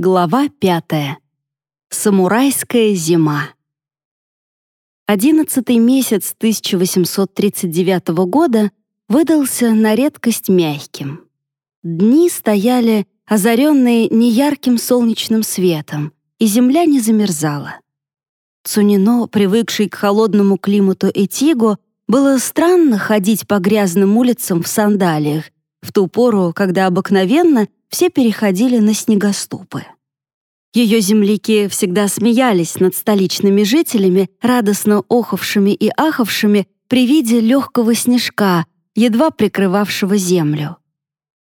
Глава пятая. Самурайская зима. Одиннадцатый месяц 1839 года выдался на редкость мягким. Дни стояли, озаренные неярким солнечным светом, и земля не замерзала. Цунино, привыкший к холодному климату Этиго, было странно ходить по грязным улицам в сандалиях, в ту пору, когда обыкновенно все переходили на снегоступы. Ее земляки всегда смеялись над столичными жителями, радостно охавшими и ахавшими при виде легкого снежка, едва прикрывавшего землю.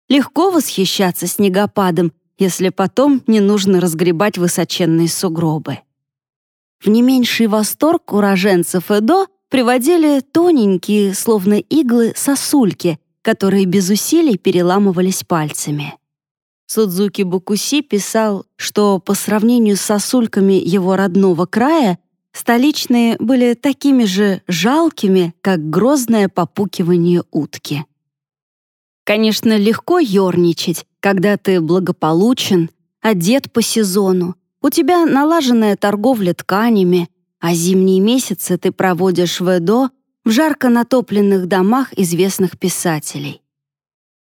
Легко восхищаться снегопадом, если потом не нужно разгребать высоченные сугробы. В не меньший восторг уроженцев Эдо приводили тоненькие, словно иглы, сосульки, которые без усилий переламывались пальцами. Судзуки Букуси писал, что по сравнению с сосульками его родного края столичные были такими же жалкими, как грозное попукивание утки. Конечно, легко ерничать, когда ты благополучен, одет по сезону, у тебя налаженная торговля тканями, а зимние месяцы ты проводишь в Эдо в жарко натопленных домах известных писателей.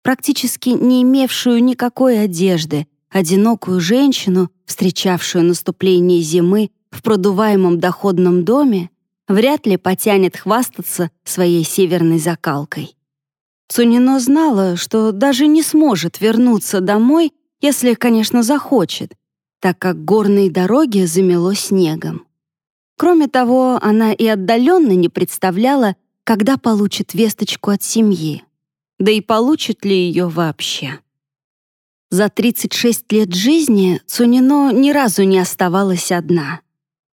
Практически не имевшую никакой одежды, одинокую женщину, встречавшую наступление зимы в продуваемом доходном доме, вряд ли потянет хвастаться своей северной закалкой. Цунино знала, что даже не сможет вернуться домой, если, конечно, захочет, так как горные дороги замело снегом. Кроме того, она и отдаленно не представляла, когда получит весточку от семьи. Да и получит ли ее вообще. За 36 лет жизни Цунино ни разу не оставалась одна.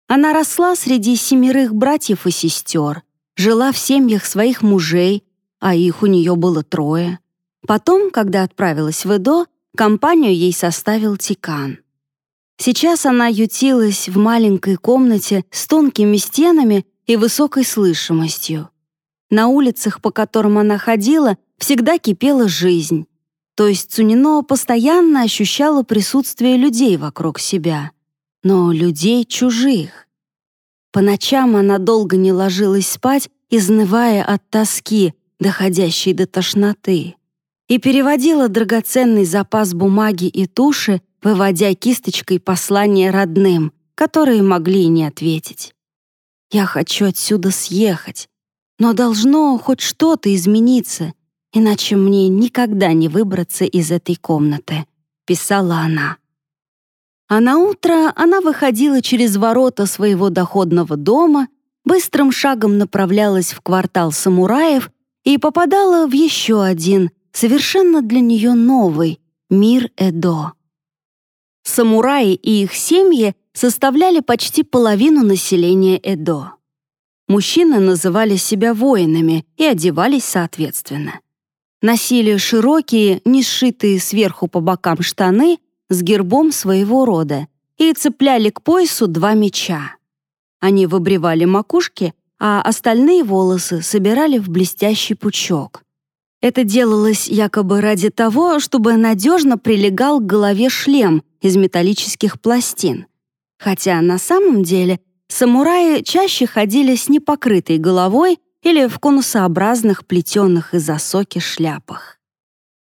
Она росла среди семерых братьев и сестер, жила в семьях своих мужей, а их у нее было трое. Потом, когда отправилась в Эдо, компанию ей составил Тикан. Сейчас она ютилась в маленькой комнате с тонкими стенами и высокой слышимостью. На улицах, по которым она ходила, всегда кипела жизнь. То есть Цунино постоянно ощущала присутствие людей вокруг себя. Но людей чужих. По ночам она долго не ложилась спать, изнывая от тоски, доходящей до тошноты, и переводила драгоценный запас бумаги и туши выводя кисточкой послание родным, которые могли не ответить. «Я хочу отсюда съехать, но должно хоть что-то измениться, иначе мне никогда не выбраться из этой комнаты», — писала она. А на утро она выходила через ворота своего доходного дома, быстрым шагом направлялась в квартал самураев и попадала в еще один, совершенно для нее новый, мир Эдо. Самураи и их семьи составляли почти половину населения Эдо. Мужчины называли себя воинами и одевались соответственно. Носили широкие, не сшитые сверху по бокам штаны с гербом своего рода и цепляли к поясу два меча. Они выбривали макушки, а остальные волосы собирали в блестящий пучок. Это делалось якобы ради того, чтобы надежно прилегал к голове шлем из металлических пластин. Хотя на самом деле самураи чаще ходили с непокрытой головой или в конусообразных плетеных из осоки шляпах.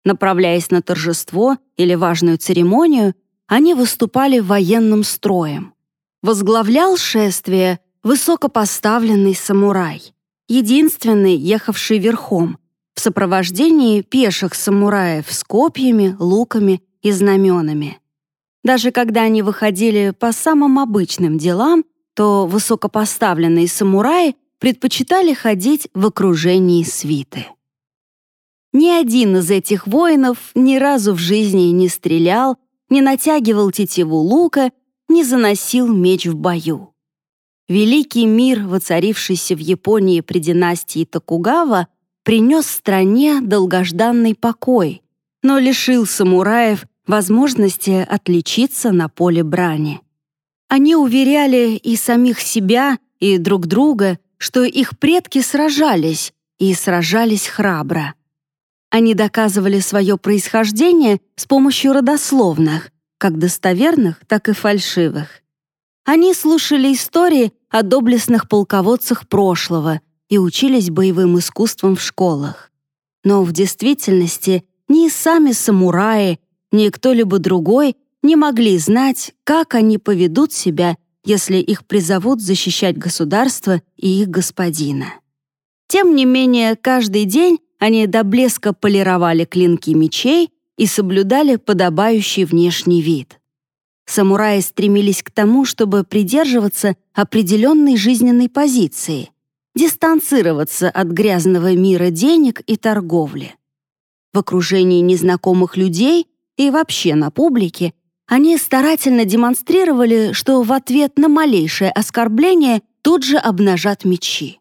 Направляясь на торжество или важную церемонию, они выступали военным строем. Возглавлял шествие высокопоставленный самурай, единственный, ехавший верхом, в сопровождении пеших самураев с копьями, луками и знаменами. Даже когда они выходили по самым обычным делам, то высокопоставленные самураи предпочитали ходить в окружении свиты. Ни один из этих воинов ни разу в жизни не стрелял, не натягивал тетиву лука, не заносил меч в бою. Великий мир, воцарившийся в Японии при династии Токугава, принес стране долгожданный покой, но лишил самураев возможности отличиться на поле брани. Они уверяли и самих себя, и друг друга, что их предки сражались, и сражались храбро. Они доказывали свое происхождение с помощью родословных, как достоверных, так и фальшивых. Они слушали истории о доблестных полководцах прошлого и учились боевым искусствам в школах. Но в действительности ни сами самураи, ни кто-либо другой не могли знать, как они поведут себя, если их призовут защищать государство и их господина. Тем не менее, каждый день они до блеска полировали клинки мечей и соблюдали подобающий внешний вид. Самураи стремились к тому, чтобы придерживаться определенной жизненной позиции, дистанцироваться от грязного мира денег и торговли. В окружении незнакомых людей и вообще на публике они старательно демонстрировали, что в ответ на малейшее оскорбление тут же обнажат мечи.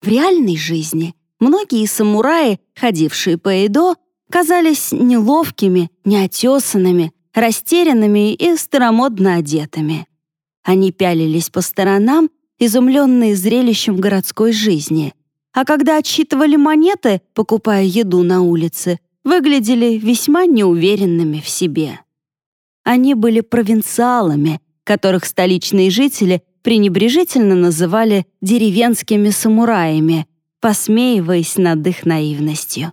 В реальной жизни многие самураи, ходившие по Эдо, казались неловкими, неотесанными, растерянными и старомодно одетыми. Они пялились по сторонам, изумленные зрелищем городской жизни, а когда отсчитывали монеты, покупая еду на улице, выглядели весьма неуверенными в себе. Они были провинциалами, которых столичные жители пренебрежительно называли деревенскими самураями, посмеиваясь над их наивностью.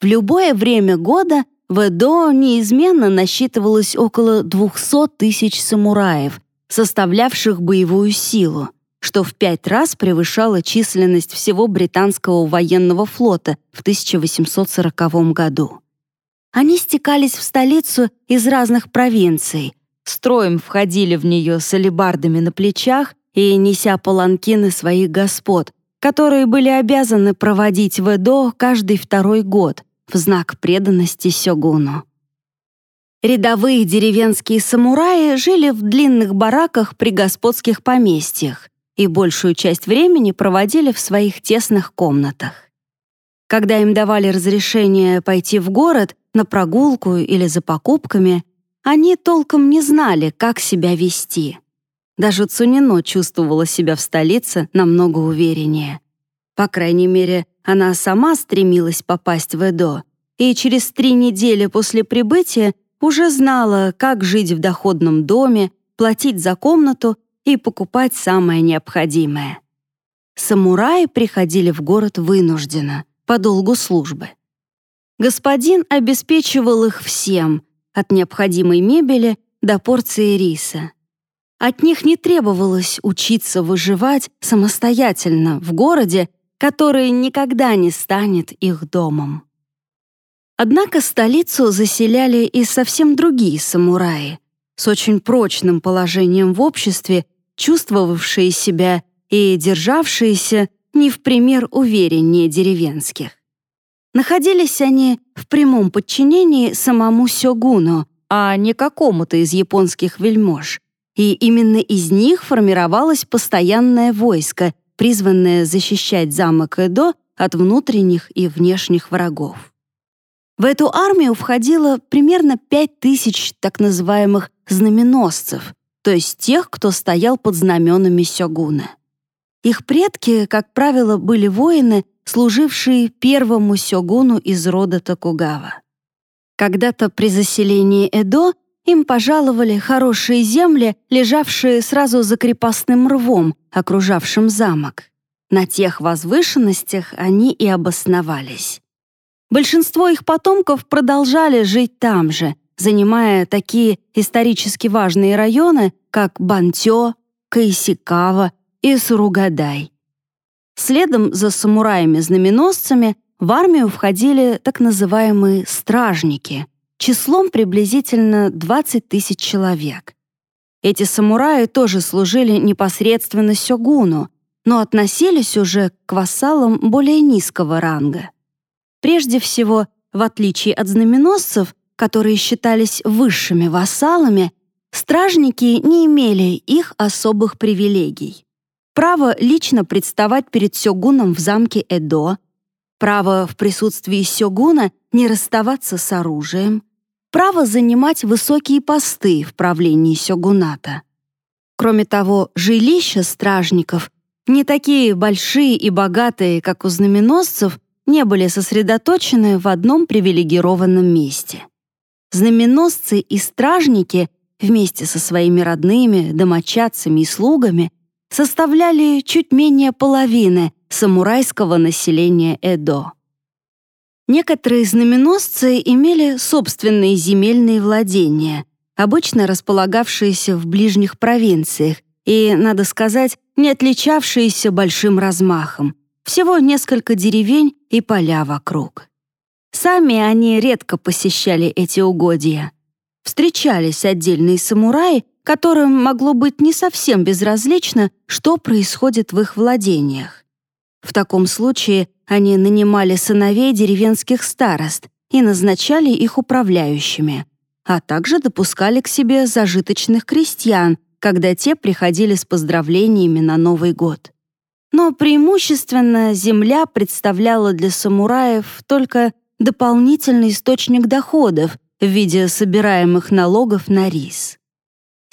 В любое время года в Эдо неизменно насчитывалось около 200 тысяч самураев, составлявших боевую силу, что в пять раз превышало численность всего британского военного флота в 1840 году. Они стекались в столицу из разных провинций, строем входили в нее с алебардами на плечах и неся паланкины своих господ, которые были обязаны проводить в Эдо каждый второй год в знак преданности Сёгуну. Рядовые деревенские самураи жили в длинных бараках при господских поместьях и большую часть времени проводили в своих тесных комнатах. Когда им давали разрешение пойти в город на прогулку или за покупками, они толком не знали, как себя вести. Даже Цунино чувствовала себя в столице намного увереннее. По крайней мере, она сама стремилась попасть в Эдо, и через три недели после прибытия уже знала, как жить в доходном доме, платить за комнату и покупать самое необходимое. Самураи приходили в город вынужденно, по долгу службы. Господин обеспечивал их всем, от необходимой мебели до порции риса. От них не требовалось учиться выживать самостоятельно в городе, который никогда не станет их домом. Однако столицу заселяли и совсем другие самураи, с очень прочным положением в обществе, чувствовавшие себя и державшиеся не в пример увереннее деревенских. Находились они в прямом подчинении самому сёгуну, а не какому-то из японских вельмож, и именно из них формировалось постоянное войско, призванное защищать замок Эдо от внутренних и внешних врагов. В эту армию входило примерно пять тысяч так называемых знаменосцев, то есть тех, кто стоял под знаменами сёгуна. Их предки, как правило, были воины, служившие первому сёгуну из рода Токугава. Когда-то при заселении Эдо им пожаловали хорошие земли, лежавшие сразу за крепостным рвом, окружавшим замок. На тех возвышенностях они и обосновались. Большинство их потомков продолжали жить там же, занимая такие исторически важные районы, как Бантё, Кайсикава и Суругадай. Следом за самураями-знаменосцами в армию входили так называемые «стражники», числом приблизительно 20 тысяч человек. Эти самураи тоже служили непосредственно сёгуну, но относились уже к вассалам более низкого ранга. Прежде всего, в отличие от знаменосцев, которые считались высшими вассалами, стражники не имели их особых привилегий. Право лично представать перед сёгуном в замке Эдо, право в присутствии сёгуна не расставаться с оружием, право занимать высокие посты в правлении сёгуната. Кроме того, жилища стражников, не такие большие и богатые, как у знаменосцев, не были сосредоточены в одном привилегированном месте. Знаменосцы и стражники вместе со своими родными, домочадцами и слугами составляли чуть менее половины самурайского населения Эдо. Некоторые знаменосцы имели собственные земельные владения, обычно располагавшиеся в ближних провинциях и, надо сказать, не отличавшиеся большим размахом, всего несколько деревень и поля вокруг. Сами они редко посещали эти угодья. Встречались отдельные самураи, которым могло быть не совсем безразлично, что происходит в их владениях. В таком случае они нанимали сыновей деревенских старост и назначали их управляющими, а также допускали к себе зажиточных крестьян, когда те приходили с поздравлениями на Новый год. Но преимущественно земля представляла для самураев только дополнительный источник доходов в виде собираемых налогов на рис.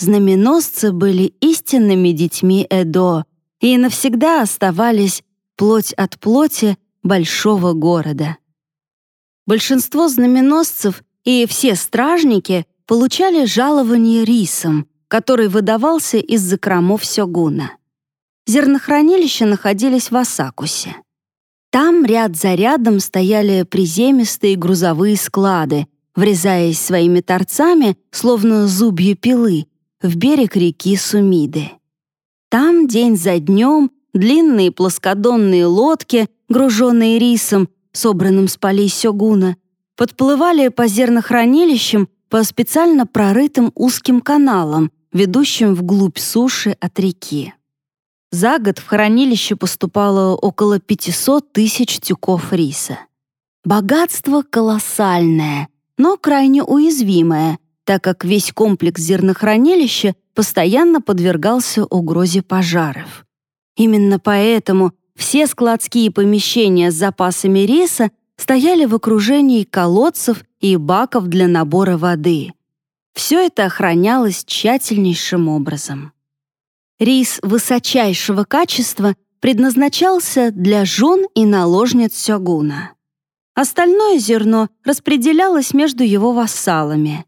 Знаменосцы были истинными детьми Эдо и навсегда оставались плоть от плоти большого города. Большинство знаменосцев и все стражники получали жалование рисом, который выдавался из закромов сёгуна. Зернохранилища находились в Асакусе. Там ряд за рядом стояли приземистые грузовые склады, врезаясь своими торцами, словно зубья пилы, в берег реки Сумиды. Там день за днем длинные плоскодонные лодки, груженные рисом, собранным с полей Сёгуна, подплывали по зернохранилищам по специально прорытым узким каналам, ведущим вглубь суши от реки. За год в хранилище поступало около 500 тысяч тюков риса. Богатство колоссальное, но крайне уязвимое, так как весь комплекс зернохранилища постоянно подвергался угрозе пожаров. Именно поэтому все складские помещения с запасами риса стояли в окружении колодцев и баков для набора воды. Все это охранялось тщательнейшим образом. Рис высочайшего качества предназначался для жен и наложниц сёгуна. Остальное зерно распределялось между его вассалами.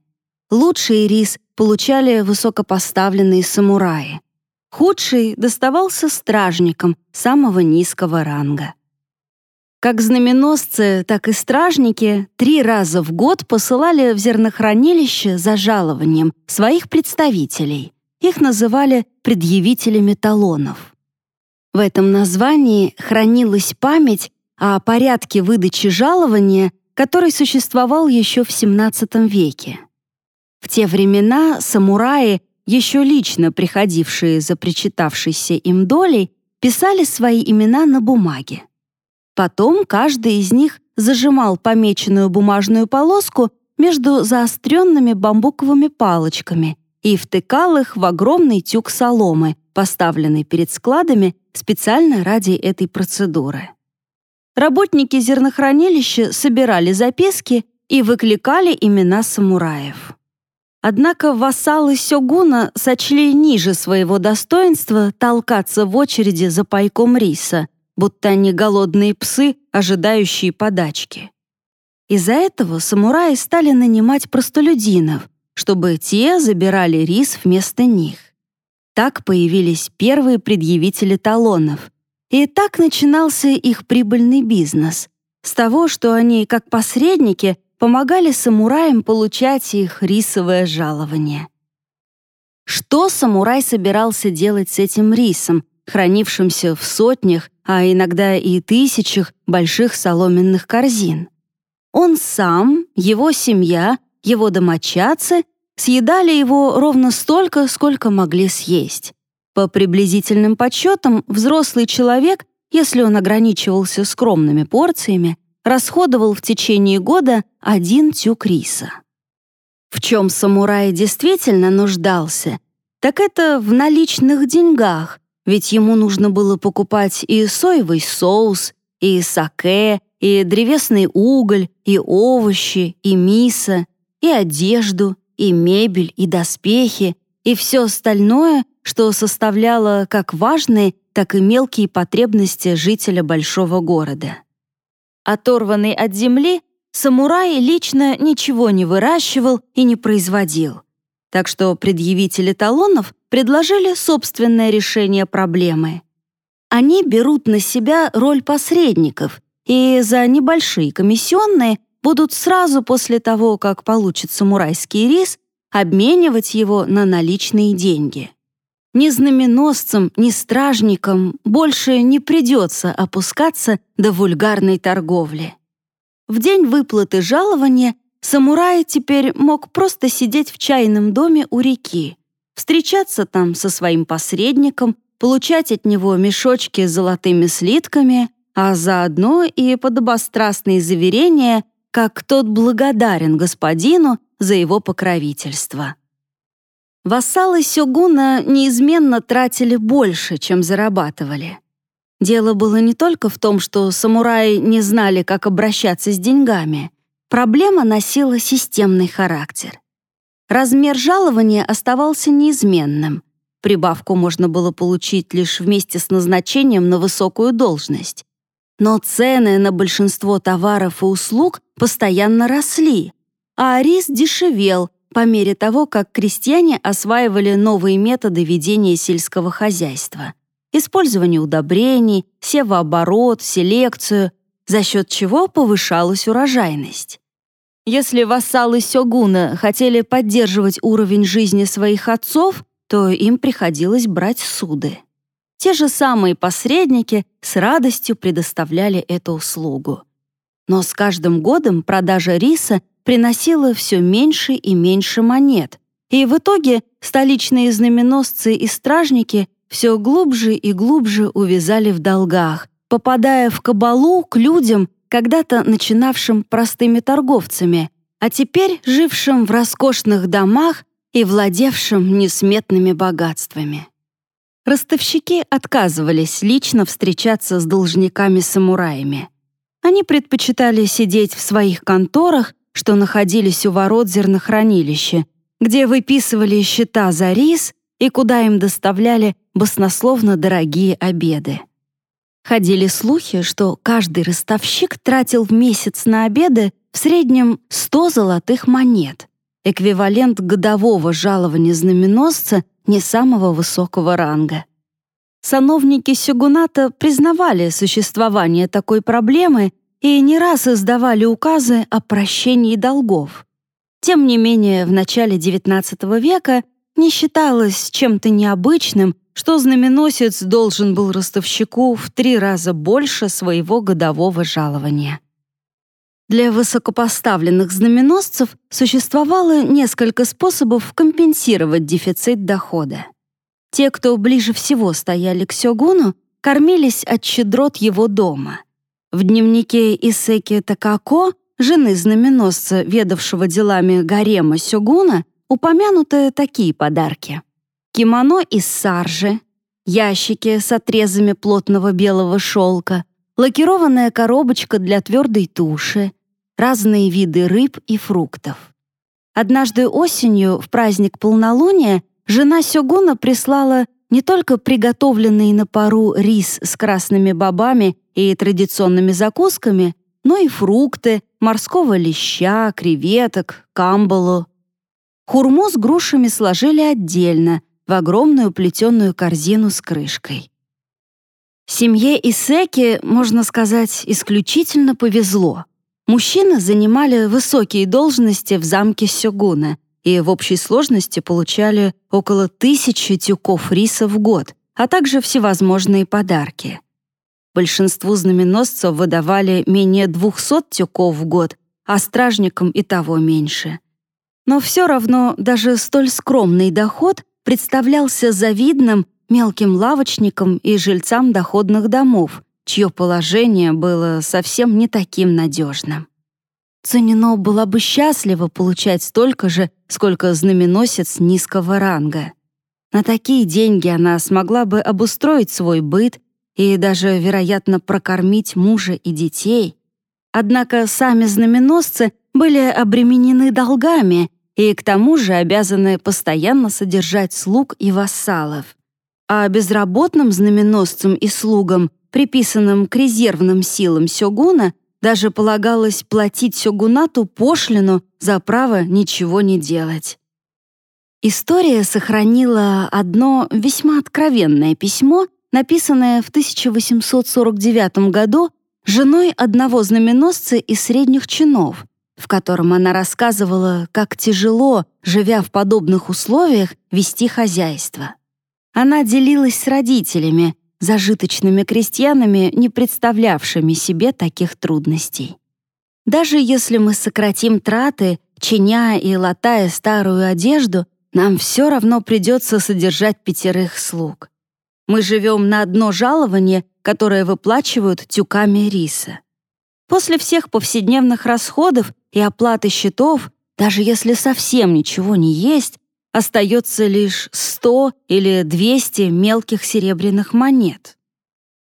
Лучший рис получали высокопоставленные самураи. Худший доставался стражникам самого низкого ранга. Как знаменосцы, так и стражники три раза в год посылали в зернохранилище за жалованием своих представителей. Их называли предъявителями талонов. В этом названии хранилась память о порядке выдачи жалования, который существовал еще в XVII веке. В те времена самураи еще лично приходившие за причитавшейся им долей, писали свои имена на бумаге. Потом каждый из них зажимал помеченную бумажную полоску между заостренными бамбуковыми палочками и втыкал их в огромный тюк соломы, поставленный перед складами специально ради этой процедуры. Работники зернохранилища собирали записки и выкликали имена самураев. Однако вассалы Сёгуна сочли ниже своего достоинства толкаться в очереди за пайком риса, будто они голодные псы, ожидающие подачки. Из-за этого самураи стали нанимать простолюдинов, чтобы те забирали рис вместо них. Так появились первые предъявители талонов. И так начинался их прибыльный бизнес. С того, что они, как посредники, помогали самураям получать их рисовое жалование. Что самурай собирался делать с этим рисом, хранившимся в сотнях, а иногда и тысячах больших соломенных корзин? Он сам, его семья, его домочадцы съедали его ровно столько, сколько могли съесть. По приблизительным подсчетам, взрослый человек, если он ограничивался скромными порциями, расходовал в течение года один тюк риса. В чем самурай действительно нуждался, так это в наличных деньгах, ведь ему нужно было покупать и соевый соус, и саке, и древесный уголь, и овощи, и мисо, и одежду, и мебель, и доспехи, и все остальное, что составляло как важные, так и мелкие потребности жителя большого города. Оторванный от земли, самурай лично ничего не выращивал и не производил. Так что предъявители талонов предложили собственное решение проблемы. Они берут на себя роль посредников и за небольшие комиссионные будут сразу после того, как получат самурайский рис, обменивать его на наличные деньги. Ни знаменосцам, ни стражникам больше не придется опускаться до вульгарной торговли. В день выплаты жалования самурай теперь мог просто сидеть в чайном доме у реки, встречаться там со своим посредником, получать от него мешочки с золотыми слитками, а заодно и подобострастные заверения, как тот благодарен господину за его покровительство. Вассалы Сёгуна неизменно тратили больше, чем зарабатывали. Дело было не только в том, что самураи не знали, как обращаться с деньгами. Проблема носила системный характер. Размер жалования оставался неизменным. Прибавку можно было получить лишь вместе с назначением на высокую должность. Но цены на большинство товаров и услуг постоянно росли, а рис дешевел, по мере того, как крестьяне осваивали новые методы ведения сельского хозяйства. Использование удобрений, севооборот, селекцию, за счет чего повышалась урожайность. Если вассалы Сёгуна хотели поддерживать уровень жизни своих отцов, то им приходилось брать суды. Те же самые посредники с радостью предоставляли эту услугу. Но с каждым годом продажа риса приносила все меньше и меньше монет, и в итоге столичные знаменосцы и стражники все глубже и глубже увязали в долгах, попадая в кабалу к людям, когда-то начинавшим простыми торговцами, а теперь жившим в роскошных домах и владевшим несметными богатствами. Ростовщики отказывались лично встречаться с должниками-самураями. Они предпочитали сидеть в своих конторах что находились у ворот зернохранилища, где выписывали счета за рис и куда им доставляли баснословно дорогие обеды. Ходили слухи, что каждый ростовщик тратил в месяц на обеды в среднем 100 золотых монет, эквивалент годового жалования знаменосца не самого высокого ранга. Сановники Сюгуната признавали существование такой проблемы и не раз издавали указы о прощении долгов. Тем не менее, в начале XIX века не считалось чем-то необычным, что знаменосец должен был ростовщику в три раза больше своего годового жалования. Для высокопоставленных знаменосцев существовало несколько способов компенсировать дефицит дохода. Те, кто ближе всего стояли к Сёгуну, кормились от щедрот его дома — в дневнике Исеки Такако, жены знаменосца, ведавшего делами гарема Сёгуна, упомянуты такие подарки. Кимоно из саржи, ящики с отрезами плотного белого шелка, лакированная коробочка для твердой туши, разные виды рыб и фруктов. Однажды осенью, в праздник полнолуния, жена Сёгуна прислала не только приготовленный на пару рис с красными бобами и традиционными закусками, но и фрукты, морского леща, креветок, камбалу. Хурму с грушами сложили отдельно, в огромную плетеную корзину с крышкой. Семье Исеки, можно сказать, исключительно повезло. Мужчины занимали высокие должности в замке Сёгуна, и в общей сложности получали около тысячи тюков риса в год, а также всевозможные подарки. Большинству знаменосцев выдавали менее 200 тюков в год, а стражникам и того меньше. Но все равно даже столь скромный доход представлялся завидным мелким лавочникам и жильцам доходных домов, чье положение было совсем не таким надежным. Цунино была бы счастлива получать столько же, сколько знаменосец низкого ранга. На такие деньги она смогла бы обустроить свой быт и даже, вероятно, прокормить мужа и детей. Однако сами знаменосцы были обременены долгами и к тому же обязаны постоянно содержать слуг и вассалов. А безработным знаменосцам и слугам, приписанным к резервным силам сёгуна, Даже полагалось платить сёгунату пошлину за право ничего не делать. История сохранила одно весьма откровенное письмо, написанное в 1849 году женой одного знаменосца из средних чинов, в котором она рассказывала, как тяжело, живя в подобных условиях, вести хозяйство. Она делилась с родителями, зажиточными крестьянами, не представлявшими себе таких трудностей. Даже если мы сократим траты, чиня и латая старую одежду, нам все равно придется содержать пятерых слуг. Мы живем на одно жалование, которое выплачивают тюками риса. После всех повседневных расходов и оплаты счетов, даже если совсем ничего не есть, остается лишь 100 или 200 мелких серебряных монет.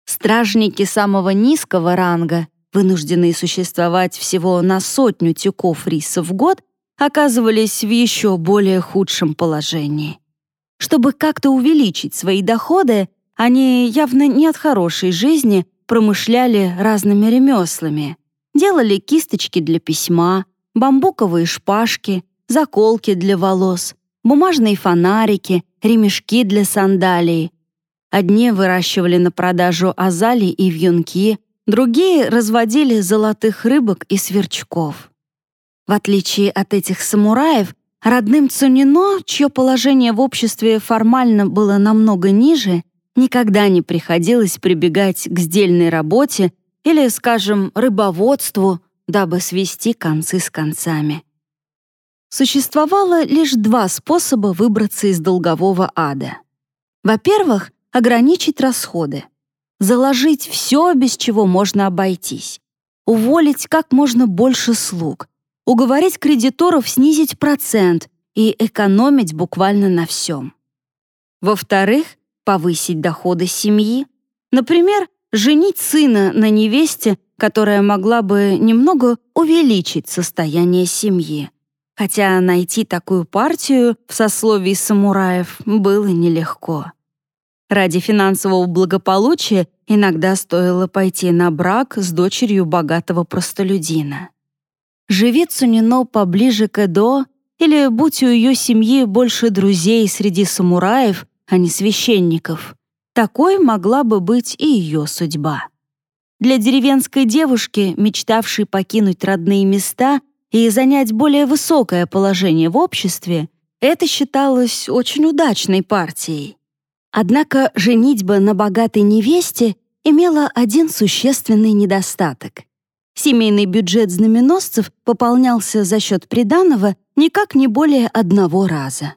Стражники самого низкого ранга, вынужденные существовать всего на сотню тюков риса в год, оказывались в еще более худшем положении. Чтобы как-то увеличить свои доходы, они явно не от хорошей жизни промышляли разными ремеслами. Делали кисточки для письма, бамбуковые шпажки, заколки для волос, бумажные фонарики, ремешки для сандалий. Одни выращивали на продажу азалии и вьюнки, другие разводили золотых рыбок и сверчков. В отличие от этих самураев, родным Цунино, чье положение в обществе формально было намного ниже, никогда не приходилось прибегать к сдельной работе или, скажем, рыбоводству, дабы свести концы с концами. Существовало лишь два способа выбраться из долгового ада. Во-первых, ограничить расходы. Заложить все, без чего можно обойтись. Уволить как можно больше слуг, уговорить кредиторов снизить процент и экономить буквально на всем. Во-вторых, повысить доходы семьи. Например, женить сына на невесте, которая могла бы немного увеличить состояние семьи. Хотя найти такую партию в сословии самураев было нелегко. Ради финансового благополучия иногда стоило пойти на брак с дочерью богатого простолюдина. Живи Цунино поближе к Эдо, или будь у ее семьи больше друзей среди самураев, а не священников, такой могла бы быть и ее судьба. Для деревенской девушки, мечтавшей покинуть родные места и занять более высокое положение в обществе, это считалось очень удачной партией. Однако женитьба на богатой невесте имела один существенный недостаток. Семейный бюджет знаменосцев пополнялся за счет приданого никак не более одного раза.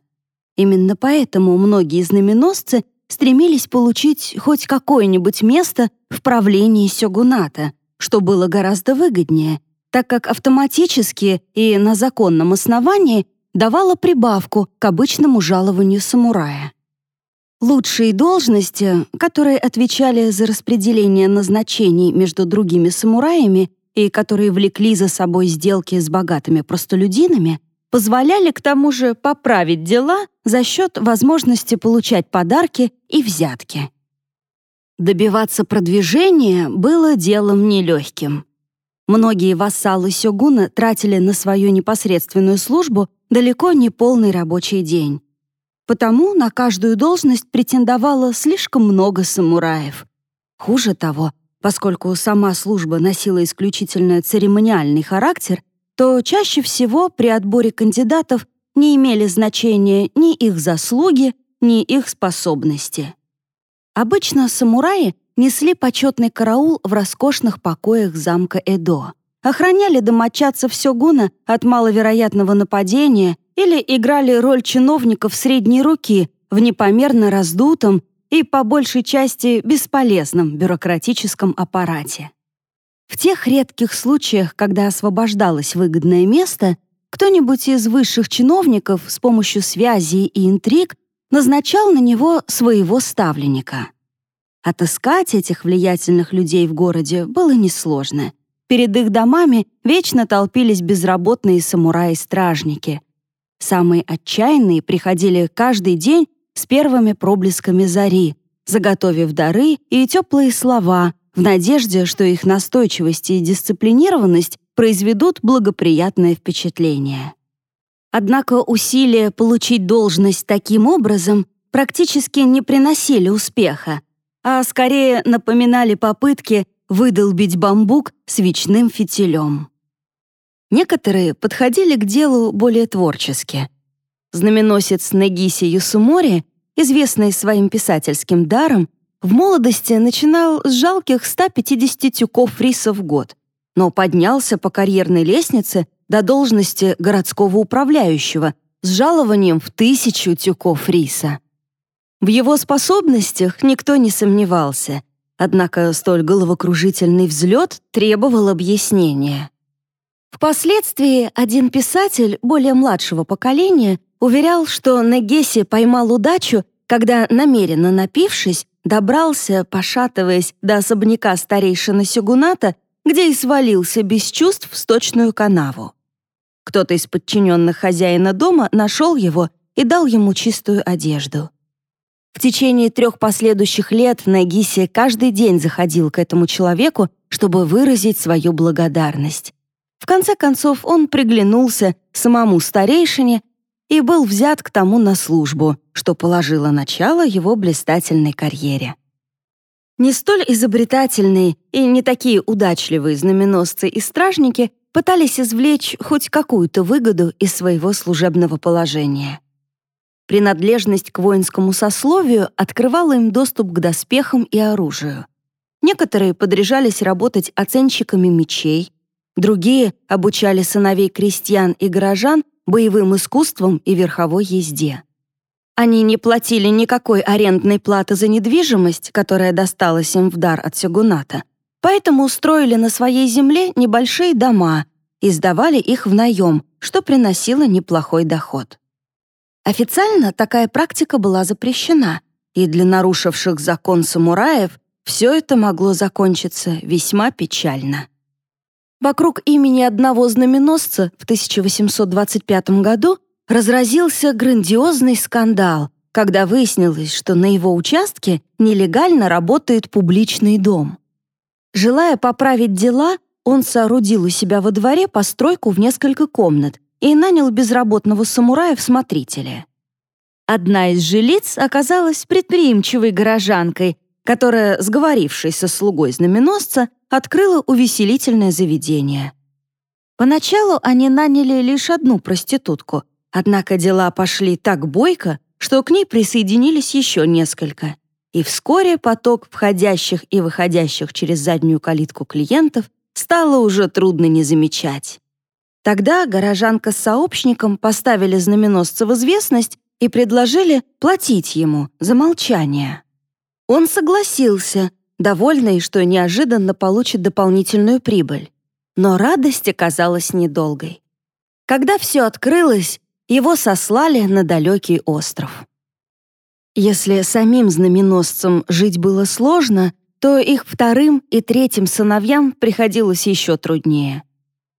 Именно поэтому многие знаменосцы стремились получить хоть какое-нибудь место в правлении сёгуната, что было гораздо выгоднее, так как автоматически и на законном основании давало прибавку к обычному жалованию самурая. Лучшие должности, которые отвечали за распределение назначений между другими самураями, и которые влекли за собой сделки с богатыми простолюдинами, позволяли к тому же поправить дела за счет возможности получать подарки и взятки. Добиваться продвижения было делом нелегким. Многие вассалы Сёгуна тратили на свою непосредственную службу далеко не полный рабочий день. Потому на каждую должность претендовало слишком много самураев. Хуже того, Поскольку сама служба носила исключительно церемониальный характер, то чаще всего при отборе кандидатов не имели значения ни их заслуги, ни их способности. Обычно самураи несли почетный караул в роскошных покоях замка Эдо, охраняли домочадцев Сёгуна от маловероятного нападения или играли роль чиновников средней руки в непомерно раздутом и по большей части бесполезном бюрократическом аппарате. В тех редких случаях, когда освобождалось выгодное место, кто-нибудь из высших чиновников с помощью связей и интриг назначал на него своего ставленника. Отыскать этих влиятельных людей в городе было несложно. Перед их домами вечно толпились безработные самураи-стражники. Самые отчаянные приходили каждый день с первыми проблесками зари, заготовив дары и теплые слова, в надежде, что их настойчивость и дисциплинированность произведут благоприятное впечатление. Однако усилия получить должность таким образом практически не приносили успеха, а скорее напоминали попытки выдолбить бамбук свечным фитилем. Некоторые подходили к делу более творчески. Знаменосец Нагиси Юсумори, известный своим писательским даром, в молодости начинал с жалких 150 тюков риса в год, но поднялся по карьерной лестнице до должности городского управляющего с жалованием в тысячу тюков риса. В его способностях никто не сомневался, однако столь головокружительный взлет требовал объяснения. Впоследствии один писатель более младшего поколения уверял, что Негеси поймал удачу, когда, намеренно напившись, добрался, пошатываясь до особняка старейшины Сюгуната, где и свалился без чувств в сточную канаву. Кто-то из подчиненных хозяина дома нашел его и дал ему чистую одежду. В течение трех последующих лет Нагиси каждый день заходил к этому человеку, чтобы выразить свою благодарность. В конце концов он приглянулся самому старейшине и был взят к тому на службу, что положило начало его блистательной карьере. Не столь изобретательные и не такие удачливые знаменосцы и стражники пытались извлечь хоть какую-то выгоду из своего служебного положения. Принадлежность к воинскому сословию открывала им доступ к доспехам и оружию. Некоторые подряжались работать оценщиками мечей, другие обучали сыновей крестьян и горожан боевым искусством и верховой езде. Они не платили никакой арендной платы за недвижимость, которая досталась им в дар от Сёгуната, Поэтому устроили на своей земле небольшие дома и сдавали их в наем, что приносило неплохой доход. Официально такая практика была запрещена, и для нарушивших закон самураев все это могло закончиться весьма печально. Вокруг имени одного знаменосца в 1825 году разразился грандиозный скандал, когда выяснилось, что на его участке нелегально работает публичный дом. Желая поправить дела, он соорудил у себя во дворе постройку в несколько комнат и нанял безработного самурая в смотрителя. Одна из жилиц оказалась предприимчивой горожанкой, которая, сговорившись со слугой знаменосца, открыла увеселительное заведение. Поначалу они наняли лишь одну проститутку, однако дела пошли так бойко, что к ней присоединились еще несколько и вскоре поток входящих и выходящих через заднюю калитку клиентов стало уже трудно не замечать. Тогда горожанка с сообщником поставили знаменосца в известность и предложили платить ему за молчание. Он согласился, довольный, что неожиданно получит дополнительную прибыль. Но радость оказалась недолгой. Когда все открылось, его сослали на далекий остров. Если самим знаменосцам жить было сложно, то их вторым и третьим сыновьям приходилось еще труднее.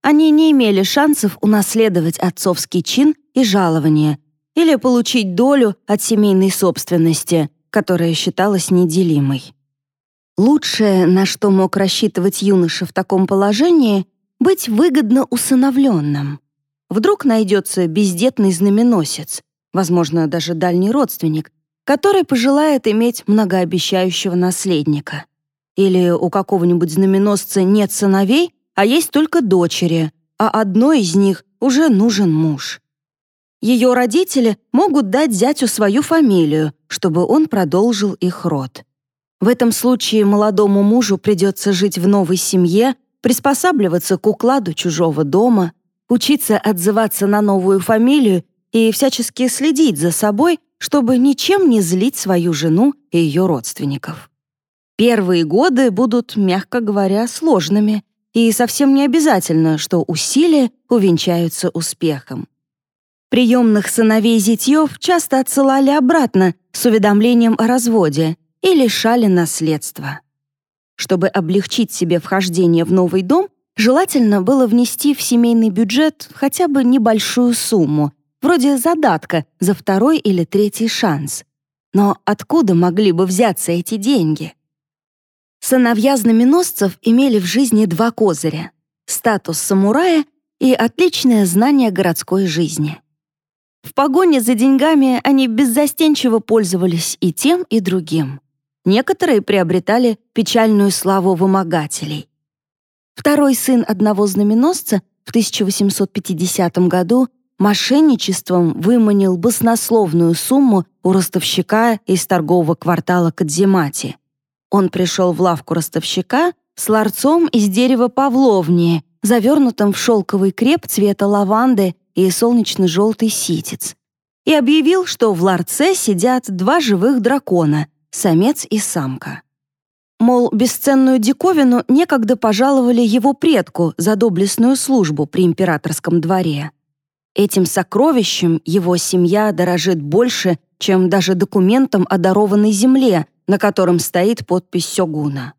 Они не имели шансов унаследовать отцовский чин и жалование или получить долю от семейной собственности, которая считалась неделимой. Лучшее, на что мог рассчитывать юноша в таком положении, быть выгодно усыновленным. Вдруг найдется бездетный знаменосец, возможно, даже дальний родственник, который пожелает иметь многообещающего наследника. Или у какого-нибудь знаменосца нет сыновей, а есть только дочери, а одной из них уже нужен муж. Ее родители могут дать зятю свою фамилию, чтобы он продолжил их род. В этом случае молодому мужу придется жить в новой семье, приспосабливаться к укладу чужого дома, учиться отзываться на новую фамилию и всячески следить за собой, чтобы ничем не злить свою жену и ее родственников. Первые годы будут, мягко говоря, сложными, и совсем не обязательно, что усилия увенчаются успехом. Приемных сыновей зятьев часто отсылали обратно с уведомлением о разводе и лишали наследства. Чтобы облегчить себе вхождение в новый дом, желательно было внести в семейный бюджет хотя бы небольшую сумму, вроде задатка за второй или третий шанс. Но откуда могли бы взяться эти деньги? Сыновья знаменосцев имели в жизни два козыря — статус самурая и отличное знание городской жизни. В погоне за деньгами они беззастенчиво пользовались и тем, и другим. Некоторые приобретали печальную славу вымогателей. Второй сын одного знаменосца в 1850 году мошенничеством выманил баснословную сумму у ростовщика из торгового квартала Кадзимати. Он пришел в лавку ростовщика с ларцом из дерева павловнии, завернутым в шелковый креп цвета лаванды и солнечно-желтый ситец, и объявил, что в ларце сидят два живых дракона — самец и самка. Мол, бесценную диковину некогда пожаловали его предку за доблестную службу при императорском дворе. Этим сокровищем его семья дорожит больше, чем даже документом о дарованной земле, на котором стоит подпись Сёгуна.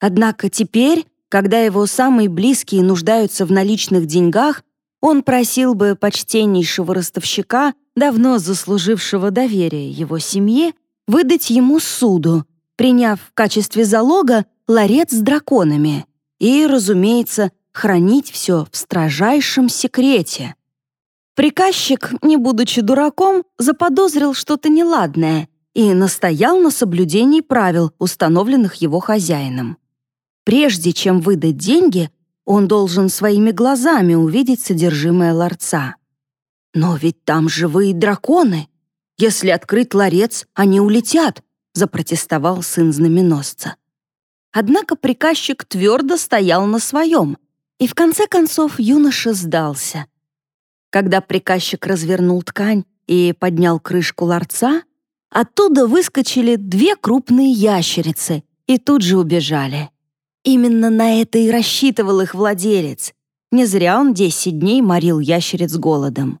Однако теперь, когда его самые близкие нуждаются в наличных деньгах, он просил бы почтеннейшего ростовщика, давно заслужившего доверия его семье, выдать ему суду, приняв в качестве залога ларец с драконами и, разумеется, хранить все в строжайшем секрете. Приказчик, не будучи дураком, заподозрил что-то неладное и настоял на соблюдении правил, установленных его хозяином. Прежде чем выдать деньги, он должен своими глазами увидеть содержимое ларца. Но ведь там живые драконы. Если открыть ларец, они улетят, запротестовал сын знаменосца. Однако приказчик твердо стоял на своем, и в конце концов юноша сдался. Когда приказчик развернул ткань и поднял крышку ларца, Оттуда выскочили две крупные ящерицы и тут же убежали. Именно на это и рассчитывал их владелец. Не зря он десять дней морил ящериц голодом.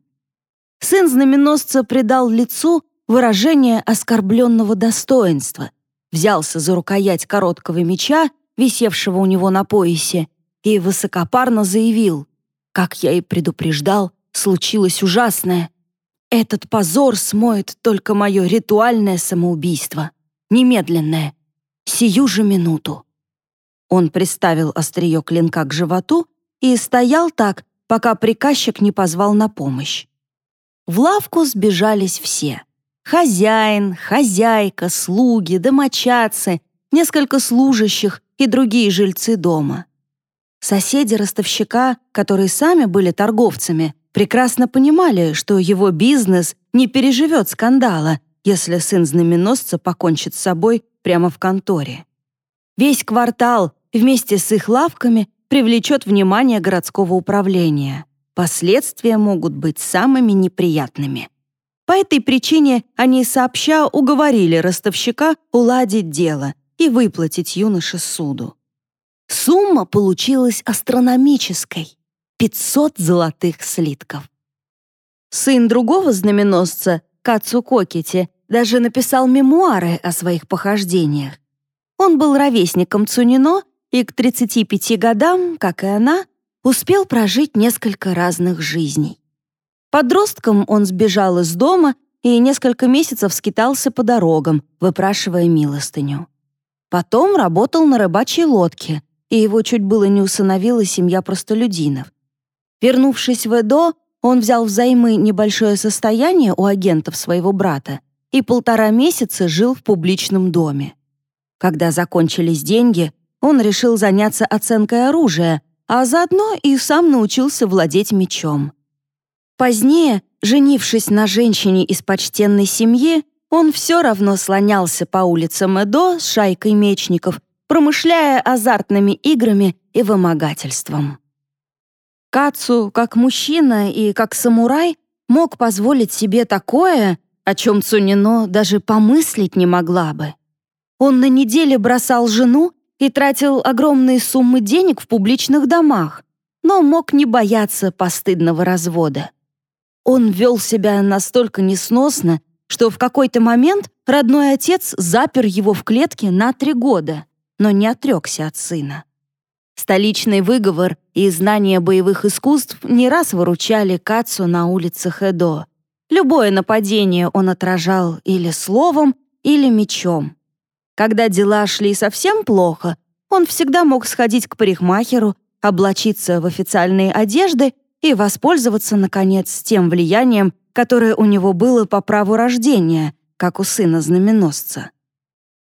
Сын знаменосца придал лицу выражение оскорбленного достоинства, взялся за рукоять короткого меча, висевшего у него на поясе, и высокопарно заявил, «Как я и предупреждал, случилось ужасное. Этот позор смоет только мое ритуальное самоубийство. Немедленное. Сию же минуту. Он приставил острие клинка к животу и стоял так, пока приказчик не позвал на помощь. В лавку сбежались все. Хозяин, хозяйка, слуги, домочадцы, несколько служащих и другие жильцы дома. Соседи ростовщика, которые сами были торговцами, прекрасно понимали, что его бизнес не переживет скандала, если сын знаменосца покончит с собой прямо в конторе. Весь квартал вместе с их лавками привлечет внимание городского управления. Последствия могут быть самыми неприятными. По этой причине они сообща уговорили ростовщика уладить дело и выплатить юноше суду. Сумма получилась астрономической. 500 золотых слитков. Сын другого знаменосца, Кацу Кокити, даже написал мемуары о своих похождениях. Он был ровесником Цунино и к 35 годам, как и она, успел прожить несколько разных жизней. Подростком он сбежал из дома и несколько месяцев скитался по дорогам, выпрашивая милостыню. Потом работал на рыбачьей лодке, и его чуть было не усыновила семья простолюдинов. Вернувшись в Эдо, он взял взаймы небольшое состояние у агентов своего брата и полтора месяца жил в публичном доме. Когда закончились деньги, он решил заняться оценкой оружия, а заодно и сам научился владеть мечом. Позднее, женившись на женщине из почтенной семьи, он все равно слонялся по улицам Эдо с шайкой мечников, промышляя азартными играми и вымогательством. Кацу, как мужчина и как самурай, мог позволить себе такое, о чем Цунино даже помыслить не могла бы. Он на неделе бросал жену и тратил огромные суммы денег в публичных домах, но мог не бояться постыдного развода. Он вел себя настолько несносно, что в какой-то момент родной отец запер его в клетке на три года, но не отрекся от сына. Столичный выговор и знание боевых искусств не раз выручали Кацу на улицах Эдо. Любое нападение он отражал или словом, или мечом. Когда дела шли совсем плохо, он всегда мог сходить к парикмахеру, облачиться в официальные одежды и воспользоваться, наконец, тем влиянием, которое у него было по праву рождения, как у сына знаменосца.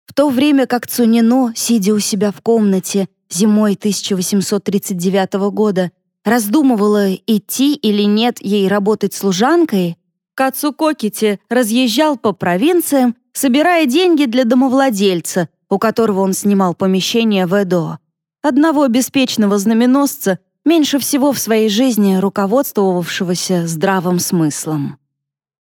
В то время как Цунино, сидя у себя в комнате зимой 1839 года, раздумывала, идти или нет ей работать служанкой, Кацу Кокити разъезжал по провинциям, собирая деньги для домовладельца, у которого он снимал помещение в Эдо. Одного беспечного знаменосца, меньше всего в своей жизни руководствовавшегося здравым смыслом.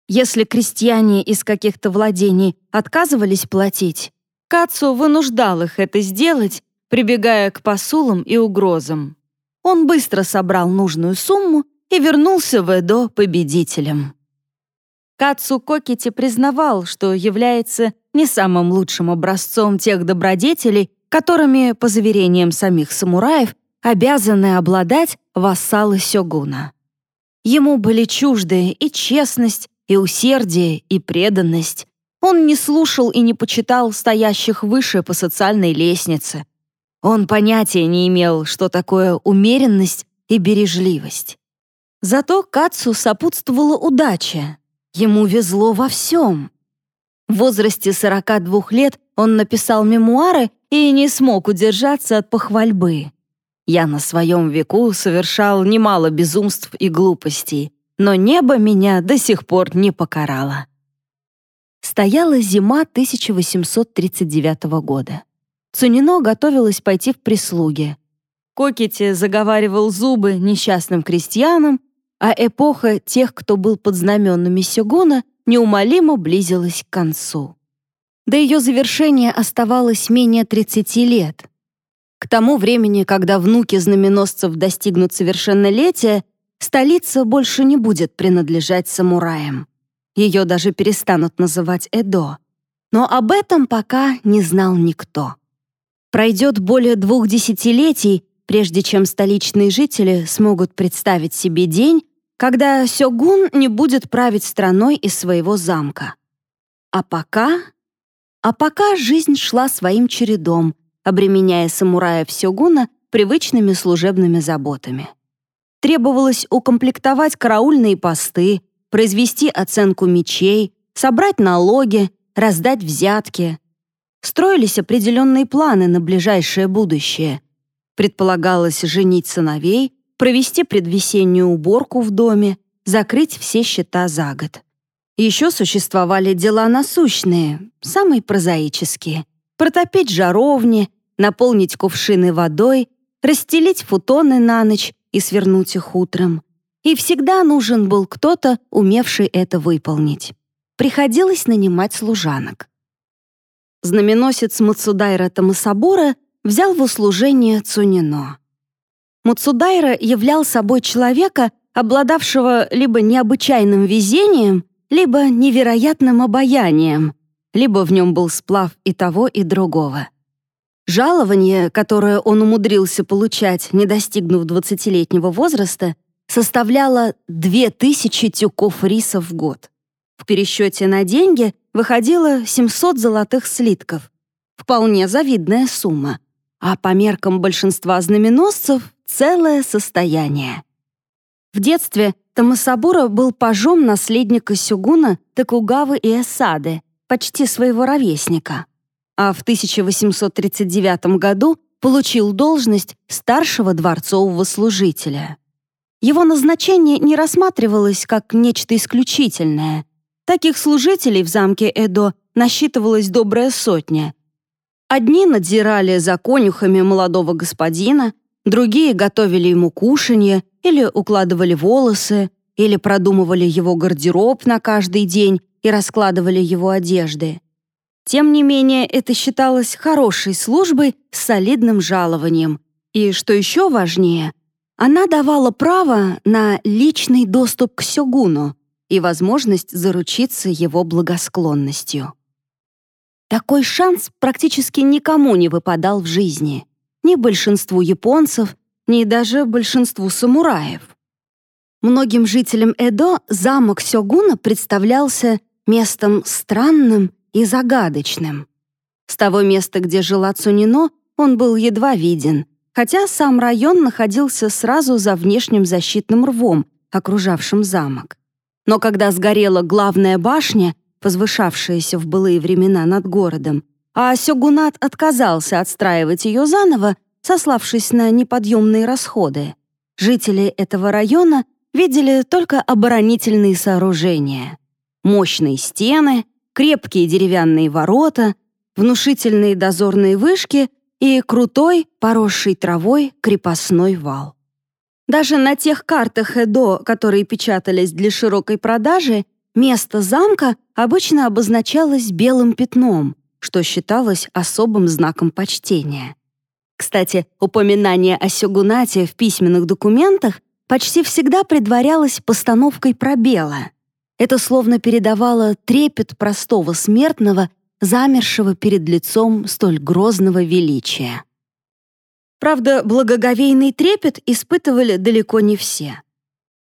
Если крестьяне из каких-то владений отказывались платить, Кацу вынуждал их это сделать, прибегая к посулам и угрозам. Он быстро собрал нужную сумму и вернулся в Эдо победителем. Кацу Кокити признавал, что является не самым лучшим образцом тех добродетелей, которыми, по заверениям самих самураев, обязаны обладать вассалы сёгуна. Ему были чужды и честность, и усердие, и преданность. Он не слушал и не почитал стоящих выше по социальной лестнице. Он понятия не имел, что такое умеренность и бережливость. Зато Кацу сопутствовала удача. Ему везло во всем. В возрасте 42 лет он написал мемуары и не смог удержаться от похвальбы. Я на своем веку совершал немало безумств и глупостей, но небо меня до сих пор не покарало. Стояла зима 1839 года. Цунино готовилась пойти в прислуги. Кокити заговаривал зубы несчастным крестьянам, а эпоха тех, кто был под знаменами Сёгуна, неумолимо близилась к концу. До ее завершения оставалось менее 30 лет. К тому времени, когда внуки знаменосцев достигнут совершеннолетия, столица больше не будет принадлежать самураям. Ее даже перестанут называть Эдо. Но об этом пока не знал никто. Пройдет более двух десятилетий, прежде чем столичные жители смогут представить себе день, когда Сёгун не будет править страной из своего замка. А пока... А пока жизнь шла своим чередом, обременяя самураев Сёгуна привычными служебными заботами. Требовалось укомплектовать караульные посты, произвести оценку мечей, собрать налоги, раздать взятки. Строились определенные планы на ближайшее будущее. Предполагалось женить сыновей, провести предвесеннюю уборку в доме, закрыть все счета за год. Еще существовали дела насущные, самые прозаические. Протопить жаровни, наполнить кувшины водой, расстелить футоны на ночь и свернуть их утром. И всегда нужен был кто-то, умевший это выполнить. Приходилось нанимать служанок. Знаменосец Мацудайра Тамасабура взял в услужение Цунино. Мацудайра являл собой человека, обладавшего либо необычайным везением, либо невероятным обаянием, либо в нем был сплав и того, и другого. Жалование, которое он умудрился получать, не достигнув 20-летнего возраста, составляло 2000 тюков риса в год. В пересчете на деньги выходило 700 золотых слитков. Вполне завидная сумма. А по меркам большинства знаменосцев — целое состояние. В детстве Тамасабура был пажом наследника Сюгуна Токугавы и Эсады, почти своего ровесника а в 1839 году получил должность старшего дворцового служителя. Его назначение не рассматривалось как нечто исключительное. Таких служителей в замке Эдо насчитывалась добрая сотня. Одни надзирали за конюхами молодого господина, другие готовили ему кушанье или укладывали волосы, или продумывали его гардероб на каждый день и раскладывали его одежды. Тем не менее, это считалось хорошей службой с солидным жалованием. И, что еще важнее, она давала право на личный доступ к Сёгуну и возможность заручиться его благосклонностью. Такой шанс практически никому не выпадал в жизни. Ни большинству японцев, ни даже большинству самураев. Многим жителям Эдо замок Сёгуна представлялся местом странным и загадочным. С того места, где жила Цунино, он был едва виден, хотя сам район находился сразу за внешним защитным рвом, окружавшим замок. Но когда сгорела главная башня, возвышавшаяся в былые времена над городом, а Сёгунат отказался отстраивать ее заново, сославшись на неподъемные расходы, жители этого района видели только оборонительные сооружения. Мощные стены, крепкие деревянные ворота, внушительные дозорные вышки и крутой, поросший травой, крепостной вал. Даже на тех картах Эдо, которые печатались для широкой продажи, место замка обычно обозначалось белым пятном, что считалось особым знаком почтения. Кстати, упоминание о сёгунате в письменных документах почти всегда предварялось постановкой пробела. Это словно передавало трепет простого смертного, замершего перед лицом столь грозного величия. Правда, благоговейный трепет испытывали далеко не все.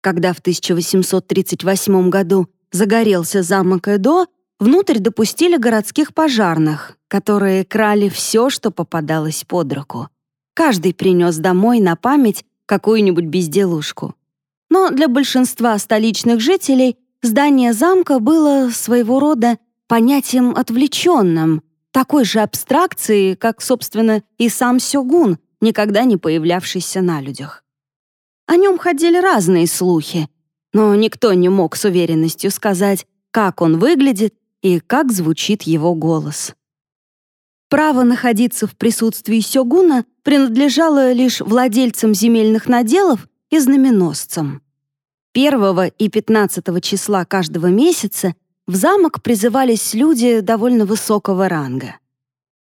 Когда в 1838 году загорелся замок Эдо, внутрь допустили городских пожарных, которые крали все, что попадалось под руку. Каждый принес домой на память какую-нибудь безделушку. Но для большинства столичных жителей здание замка было своего рода понятием отвлеченным, такой же абстракцией, как, собственно, и сам Сёгун, никогда не появлявшийся на людях. О нем ходили разные слухи, но никто не мог с уверенностью сказать, как он выглядит и как звучит его голос. Право находиться в присутствии сёгуна принадлежало лишь владельцам земельных наделов и знаменосцам. 1 и 15 числа каждого месяца в замок призывались люди довольно высокого ранга.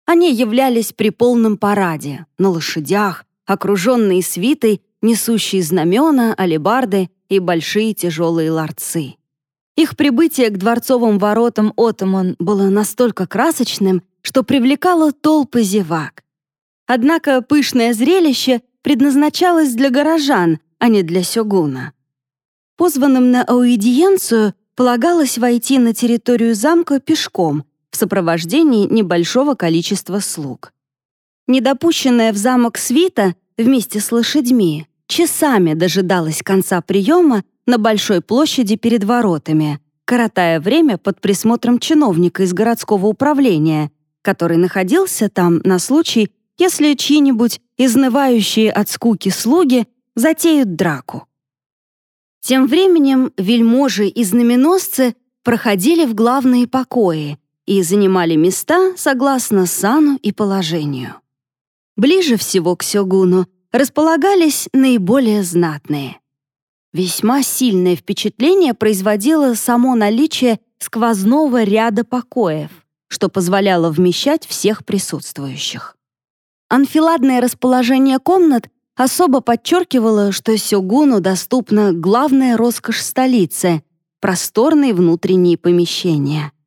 Они являлись при полном параде, на лошадях, окруженные свитой, несущие знамена, алебарды и большие тяжелые ларцы. Их прибытие к дворцовым воротам Отоман было настолько красочным, что привлекало толпы зевак. Однако пышное зрелище предназначалось для горожан, а не для сёгуна. Позванным на аудиенцию полагалось войти на территорию замка пешком, в сопровождении небольшого количества слуг. Недопущенная в замок свита вместе с лошадьми часами дожидалась конца приема на большой площади перед воротами, коротая время под присмотром чиновника из городского управления, который находился там на случай, если чьи-нибудь изнывающие от скуки слуги затеют драку. Тем временем вельможи и знаменосцы проходили в главные покои, и занимали места согласно сану и положению. Ближе всего к Сёгуну располагались наиболее знатные. Весьма сильное впечатление производило само наличие сквозного ряда покоев, что позволяло вмещать всех присутствующих. Анфиладное расположение комнат особо подчеркивало, что Сёгуну доступна главная роскошь столицы — просторные внутренние помещения —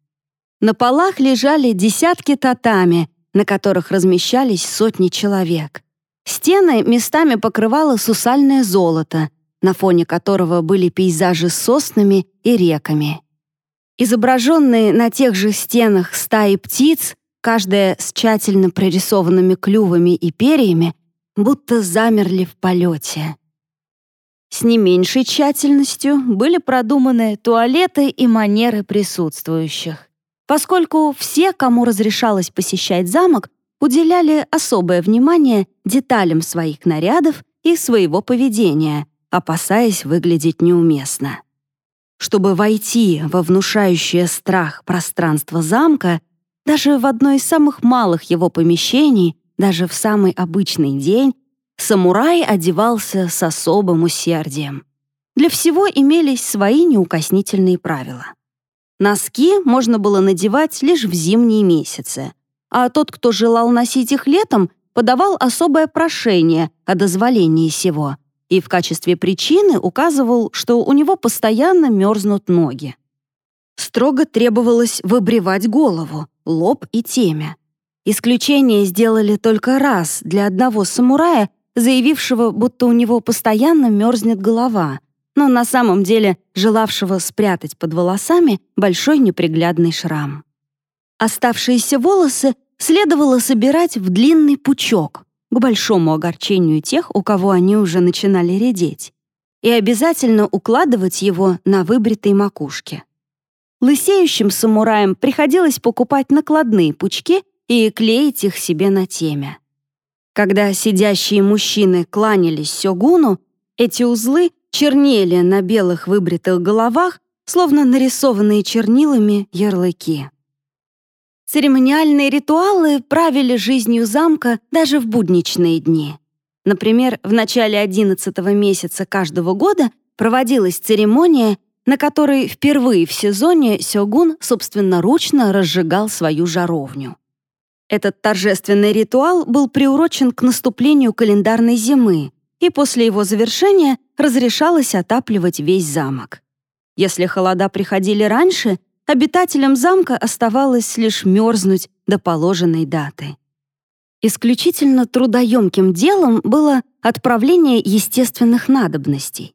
на полах лежали десятки татами, на которых размещались сотни человек. Стены местами покрывало сусальное золото, на фоне которого были пейзажи с соснами и реками. Изображенные на тех же стенах стаи птиц, каждая с тщательно прорисованными клювами и перьями, будто замерли в полете. С не меньшей тщательностью были продуманы туалеты и манеры присутствующих поскольку все, кому разрешалось посещать замок, уделяли особое внимание деталям своих нарядов и своего поведения, опасаясь выглядеть неуместно. Чтобы войти во внушающее страх пространство замка, даже в одно из самых малых его помещений, даже в самый обычный день, самурай одевался с особым усердием. Для всего имелись свои неукоснительные правила. Носки можно было надевать лишь в зимние месяцы, а тот, кто желал носить их летом, подавал особое прошение о дозволении сего и в качестве причины указывал, что у него постоянно мерзнут ноги. Строго требовалось выбривать голову, лоб и темя. Исключение сделали только раз для одного самурая, заявившего, будто у него постоянно мерзнет голова, но на самом деле желавшего спрятать под волосами большой неприглядный шрам. Оставшиеся волосы следовало собирать в длинный пучок, к большому огорчению тех, у кого они уже начинали редеть, и обязательно укладывать его на выбритой макушке. Лысеющим самураям приходилось покупать накладные пучки и клеить их себе на темя. Когда сидящие мужчины кланялись сёгуну, эти узлы чернели на белых выбритых головах, словно нарисованные чернилами ярлыки. Церемониальные ритуалы правили жизнью замка даже в будничные дни. Например, в начале 11 месяца каждого года проводилась церемония, на которой впервые в сезоне Сёгун собственноручно разжигал свою жаровню. Этот торжественный ритуал был приурочен к наступлению календарной зимы, и после его завершения разрешалось отапливать весь замок. Если холода приходили раньше, обитателям замка оставалось лишь мерзнуть до положенной даты. Исключительно трудоемким делом было отправление естественных надобностей.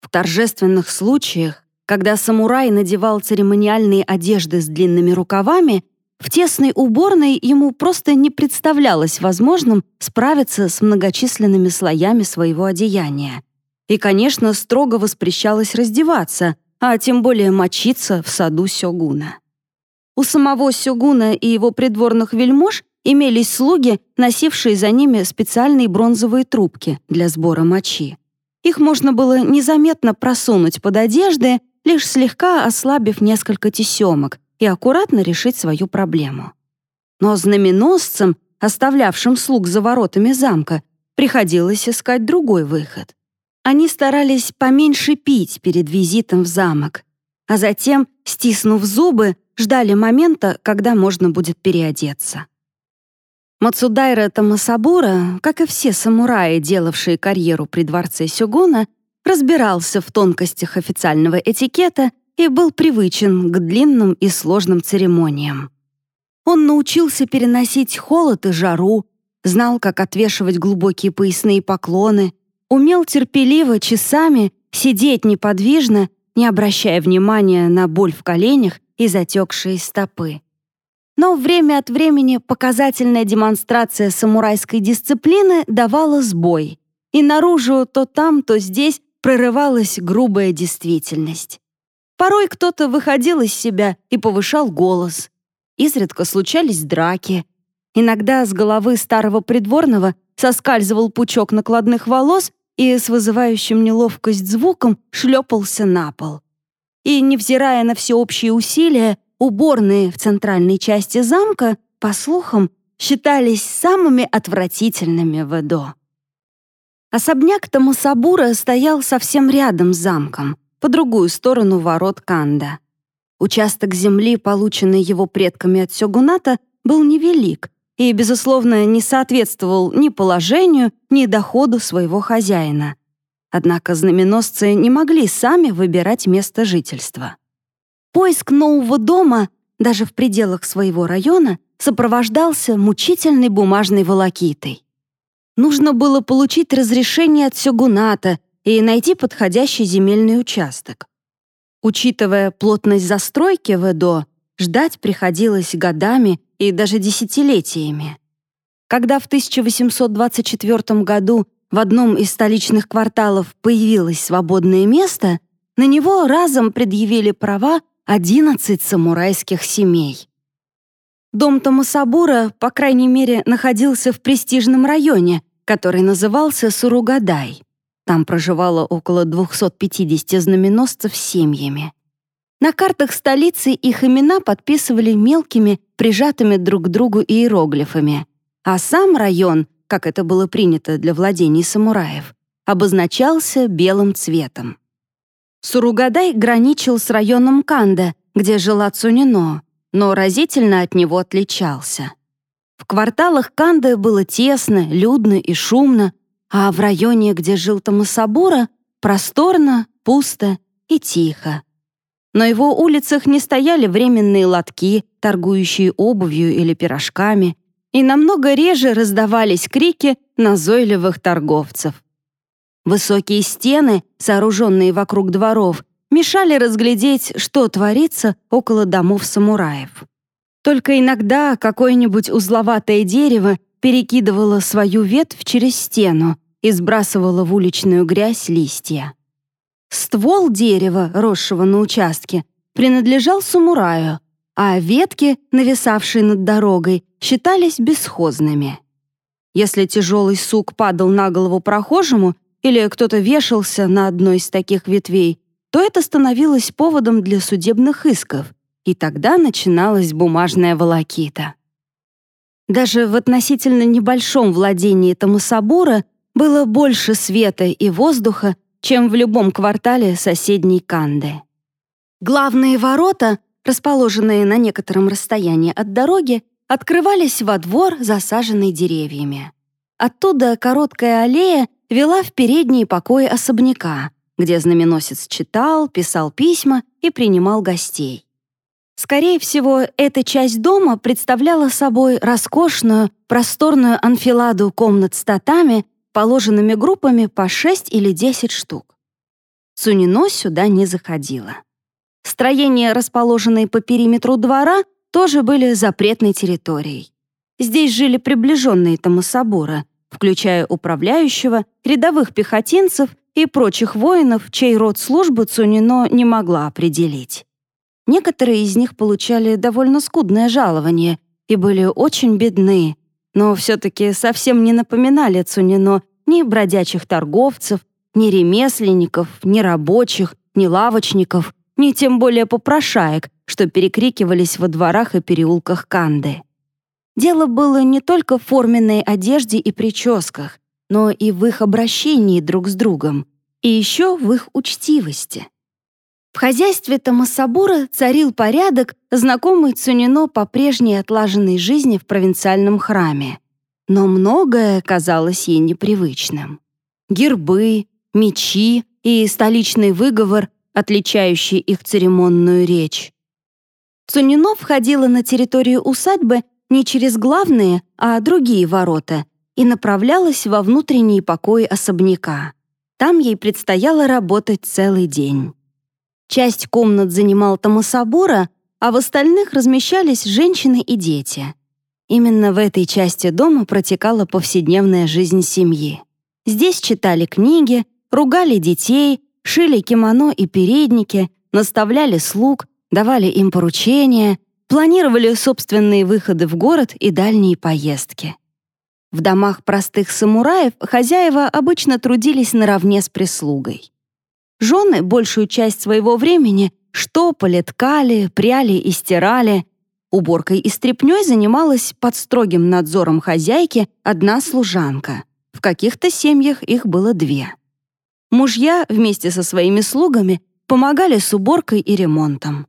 В торжественных случаях, когда самурай надевал церемониальные одежды с длинными рукавами, в тесной уборной ему просто не представлялось возможным справиться с многочисленными слоями своего одеяния. И, конечно, строго воспрещалось раздеваться, а тем более мочиться в саду Сёгуна. У самого Сёгуна и его придворных вельмож имелись слуги, носившие за ними специальные бронзовые трубки для сбора мочи. Их можно было незаметно просунуть под одежды, лишь слегка ослабив несколько тесемок, и аккуратно решить свою проблему. Но знаменосцам, оставлявшим слуг за воротами замка, приходилось искать другой выход. Они старались поменьше пить перед визитом в замок, а затем, стиснув зубы, ждали момента, когда можно будет переодеться. Мацудайра Тамасабура, как и все самураи, делавшие карьеру при дворце Сёгуна, разбирался в тонкостях официального этикета и был привычен к длинным и сложным церемониям. Он научился переносить холод и жару, знал, как отвешивать глубокие поясные поклоны, умел терпеливо часами сидеть неподвижно, не обращая внимания на боль в коленях и затекшие стопы. Но время от времени показательная демонстрация самурайской дисциплины давала сбой, и наружу то там, то здесь прорывалась грубая действительность. Порой кто-то выходил из себя и повышал голос. Изредка случались драки. Иногда с головы старого придворного соскальзывал пучок накладных волос и с вызывающим неловкость звуком шлепался на пол. И, невзирая на всеобщие усилия, уборные в центральной части замка, по слухам, считались самыми отвратительными в Эдо. Особняк Тамасабура стоял совсем рядом с замком — по другую сторону ворот Канда. Участок земли, полученный его предками от Сёгуната, был невелик и, безусловно, не соответствовал ни положению, ни доходу своего хозяина. Однако знаменосцы не могли сами выбирать место жительства. Поиск нового дома, даже в пределах своего района, сопровождался мучительной бумажной волокитой. Нужно было получить разрешение от сёгуната и найти подходящий земельный участок. Учитывая плотность застройки в Эдо, ждать приходилось годами и даже десятилетиями. Когда в 1824 году в одном из столичных кварталов появилось свободное место, на него разом предъявили права 11 самурайских семей. Дом Томасабура, по крайней мере, находился в престижном районе, который назывался Суругадай. Там проживало около 250 знаменосцев с семьями. На картах столицы их имена подписывали мелкими, прижатыми друг к другу иероглифами, а сам район, как это было принято для владений самураев, обозначался белым цветом. Суругадай граничил с районом Канда, где жила Цунино, но разительно от него отличался. В кварталах Канды было тесно, людно и шумно, а в районе, где жил Томасабура, просторно, пусто и тихо. На его улицах не стояли временные лотки, торгующие обувью или пирожками, и намного реже раздавались крики назойливых торговцев. Высокие стены, сооруженные вокруг дворов, мешали разглядеть, что творится около домов самураев. Только иногда какое-нибудь узловатое дерево перекидывало свою ветвь через стену и сбрасывало в уличную грязь листья. Ствол дерева, росшего на участке, принадлежал самураю, а ветки, нависавшие над дорогой, считались бесхозными. Если тяжелый сук падал на голову прохожему или кто-то вешался на одной из таких ветвей, то это становилось поводом для судебных исков, и тогда начиналась бумажная волокита. Даже в относительно небольшом владении Тамасабура было больше света и воздуха, чем в любом квартале соседней Канды. Главные ворота, расположенные на некотором расстоянии от дороги, открывались во двор, засаженный деревьями. Оттуда короткая аллея вела в передние покои особняка, где знаменосец читал, писал письма и принимал гостей. Скорее всего, эта часть дома представляла собой роскошную, просторную анфиладу комнат с татами, положенными группами по 6 или 10 штук. Цунино сюда не заходила. Строения, расположенные по периметру двора, тоже были запретной территорией. Здесь жили приближенные Тамасабура, включая управляющего, рядовых пехотинцев и прочих воинов, чей род службы Цунино не могла определить. Некоторые из них получали довольно скудное жалование и были очень бедны, но все-таки совсем не напоминали Цунино ни бродячих торговцев, ни ремесленников, ни рабочих, ни лавочников, ни тем более попрошаек, что перекрикивались во дворах и переулках Канды. Дело было не только в форменной одежде и прическах, но и в их обращении друг с другом, и еще в их учтивости. В хозяйстве Тамасабура царил порядок, знакомый Цунино по прежней отлаженной жизни в провинциальном храме. Но многое казалось ей непривычным. Гербы, мечи и столичный выговор отличающий их церемонную речь. Цунино входила на территорию усадьбы не через главные, а другие ворота и направлялась во внутренние покои особняка. Там ей предстояло работать целый день. Часть комнат занимал Тамасабура, а в остальных размещались женщины и дети. Именно в этой части дома протекала повседневная жизнь семьи. Здесь читали книги, ругали детей, шили кимоно и передники, наставляли слуг, давали им поручения, планировали собственные выходы в город и дальние поездки. В домах простых самураев хозяева обычно трудились наравне с прислугой. Жены большую часть своего времени штопали, ткали, пряли и стирали. Уборкой и стряпнёй занималась под строгим надзором хозяйки одна служанка. В каких-то семьях их было две. Мужья вместе со своими слугами помогали с уборкой и ремонтом.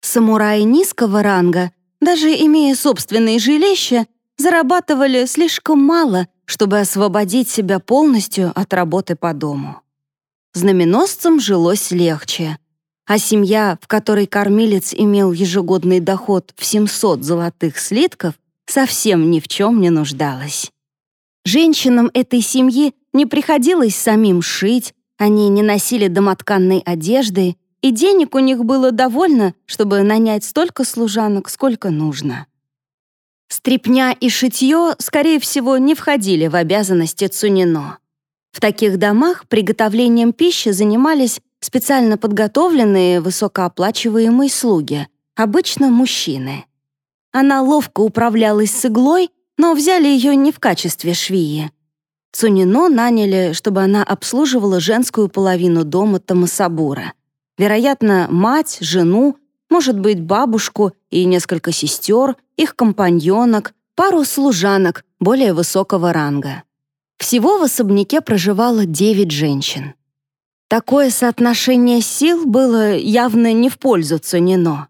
Самураи низкого ранга, даже имея собственные жилища, зарабатывали слишком мало, чтобы освободить себя полностью от работы по дому. Знаменосцам жилось легче, а семья, в которой кормилец имел ежегодный доход в 700 золотых слитков, совсем ни в чем не нуждалась. Женщинам этой семьи не приходилось самим шить, они не носили домотканной одежды, и денег у них было довольно, чтобы нанять столько служанок, сколько нужно. Стрепня и шитье, скорее всего, не входили в обязанности Цунино. В таких домах приготовлением пищи занимались специально подготовленные высокооплачиваемые слуги, обычно мужчины. Она ловко управлялась с иглой, но взяли ее не в качестве швеи. Цунино наняли, чтобы она обслуживала женскую половину дома Тамасабура. Вероятно, мать, жену, может быть, бабушку и несколько сестер, их компаньонок, пару служанок более высокого ранга. Всего в особняке проживало девять женщин. Такое соотношение сил было явно не в пользу Цунино.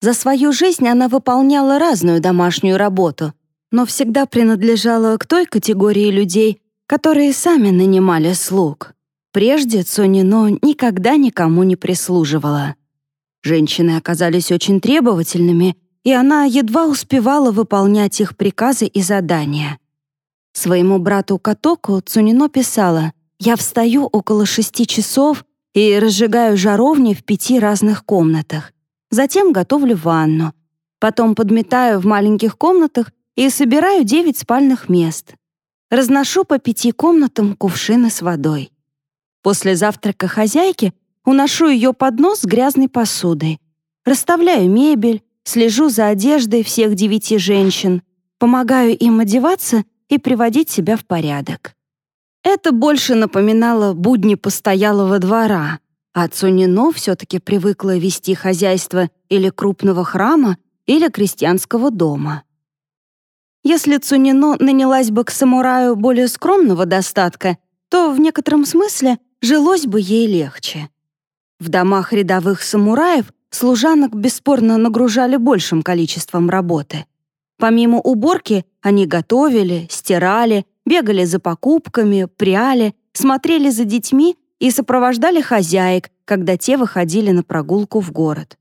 За свою жизнь она выполняла разную домашнюю работу, но всегда принадлежала к той категории людей, которые сами нанимали слуг. Прежде Цунино никогда никому не прислуживала. Женщины оказались очень требовательными, и она едва успевала выполнять их приказы и задания. Своему брату Катоку Цунино писала «Я встаю около шести часов и разжигаю жаровни в пяти разных комнатах. Затем готовлю ванну. Потом подметаю в маленьких комнатах и собираю девять спальных мест. Разношу по пяти комнатам кувшины с водой. После завтрака хозяйки уношу ее поднос с грязной посудой, расставляю мебель, слежу за одеждой всех девяти женщин, помогаю им одеваться и приводить себя в порядок. Это больше напоминало будни постоялого двора, а Цунино все-таки привыкла вести хозяйство или крупного храма, или крестьянского дома. Если Цунино нанялась бы к самураю более скромного достатка, то в некотором смысле жилось бы ей легче. В домах рядовых самураев служанок бесспорно нагружали большим количеством работы. Помимо уборки они готовили, стирали, бегали за покупками, пряли, смотрели за детьми и сопровождали хозяек, когда те выходили на прогулку в город.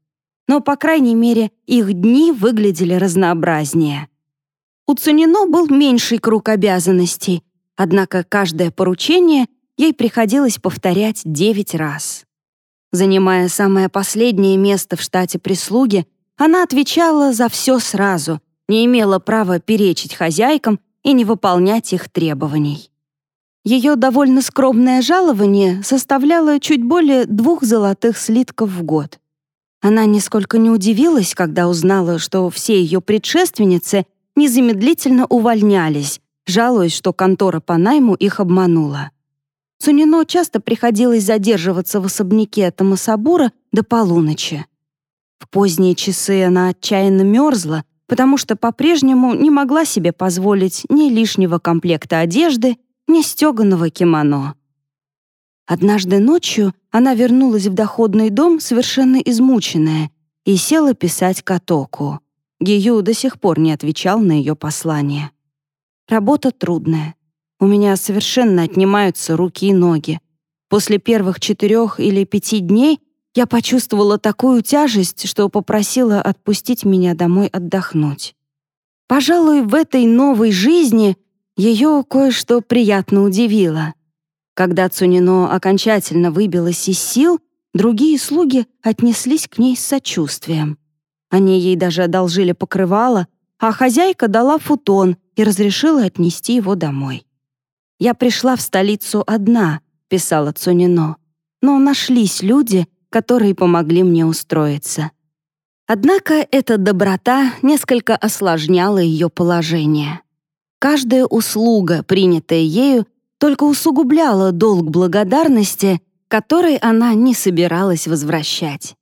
Но, по крайней мере, их дни выглядели разнообразнее. У Цунино был меньший круг обязанностей, однако каждое поручение ей приходилось повторять девять раз. Занимая самое последнее место в штате прислуги, она отвечала за все сразу, не имела права перечить хозяйкам и не выполнять их требований. Ее довольно скромное жалование составляло чуть более двух золотых слитков в год. Она нисколько не удивилась, когда узнала, что все ее предшественницы незамедлительно увольнялись, жалуясь, что контора по найму их обманула. Цунино часто приходилось задерживаться в особняке Тамасабура до полуночи. В поздние часы она отчаянно мерзла, потому что по-прежнему не могла себе позволить ни лишнего комплекта одежды, ни стеганого кимоно. Однажды ночью она вернулась в доходный дом совершенно измученная и села писать Катоку. Гию до сих пор не отвечал на ее послание. Работа трудная. У меня совершенно отнимаются руки и ноги. После первых четырех или пяти дней я почувствовала такую тяжесть, что попросила отпустить меня домой отдохнуть. Пожалуй, в этой новой жизни ее кое-что приятно удивило. Когда Цунино окончательно выбилась из сил, другие слуги отнеслись к ней с сочувствием. Они ей даже одолжили покрывало, а хозяйка дала футон и разрешила отнести его домой. «Я пришла в столицу одна», — писала Цунино, «но нашлись люди, которые помогли мне устроиться». Однако эта доброта несколько осложняла ее положение. Каждая услуга, принятая ею, только усугубляла долг благодарности, который она не собиралась возвращать.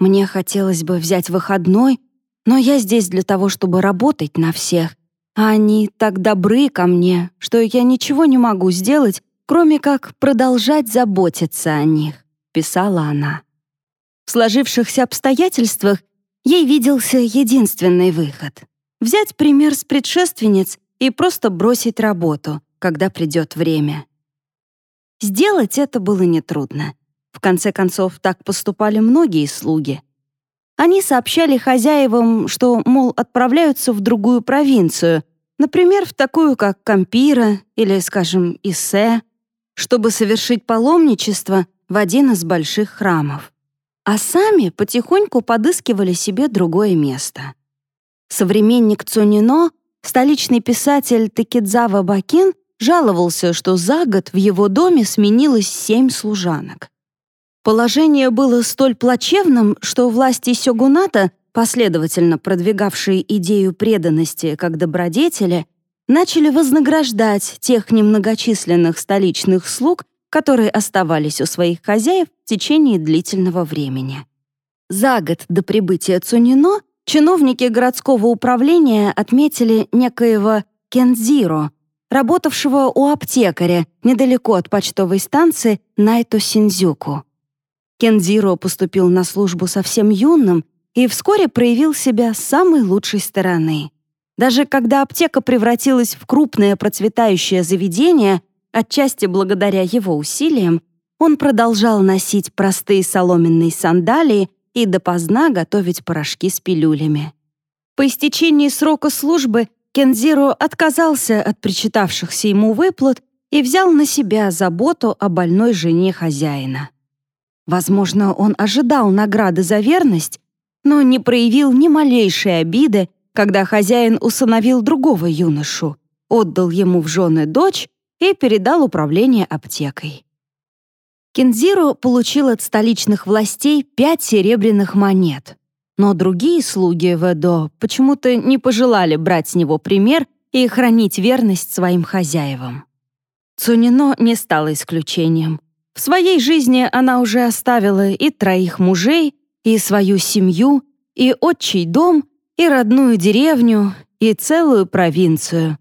Мне хотелось бы взять выходной, но я здесь для того, чтобы работать на всех, а они так добры ко мне, что я ничего не могу сделать, кроме как продолжать заботиться о них», — писала она. В сложившихся обстоятельствах ей виделся единственный выход — взять пример с предшественниц и просто бросить работу, когда придет время. Сделать это было нетрудно. В конце концов, так поступали многие слуги. Они сообщали хозяевам, что, мол, отправляются в другую провинцию, например, в такую, как Кампира или, скажем, Иссе, чтобы совершить паломничество в один из больших храмов. А сами потихоньку подыскивали себе другое место. Современник Цунино, столичный писатель Такидзава Бакин, жаловался, что за год в его доме сменилось семь служанок. Положение было столь плачевным, что власти сёгуната, последовательно продвигавшие идею преданности как добродетели, начали вознаграждать тех немногочисленных столичных слуг, которые оставались у своих хозяев в течение длительного времени. За год до прибытия Цунино чиновники городского управления отметили некоего Кензиро, работавшего у аптекаря недалеко от почтовой станции Найто-Синдзюку. Кензиро поступил на службу совсем юным и вскоре проявил себя с самой лучшей стороны. Даже когда аптека превратилась в крупное процветающее заведение, отчасти благодаря его усилиям, он продолжал носить простые соломенные сандалии и допоздна готовить порошки с пилюлями. По истечении срока службы Кензиро отказался от причитавшихся ему выплат и взял на себя заботу о больной жене хозяина. Возможно, он ожидал награды за верность, но не проявил ни малейшей обиды, когда хозяин усыновил другого юношу, отдал ему в жены дочь и передал управление аптекой. Кензиро получил от столичных властей пять серебряных монет, но другие слуги Ведо почему-то не пожелали брать с него пример и хранить верность своим хозяевам. Цунино не стала исключением. В своей жизни она уже оставила и троих мужей, и свою семью, и отчий дом, и родную деревню, и целую провинцию.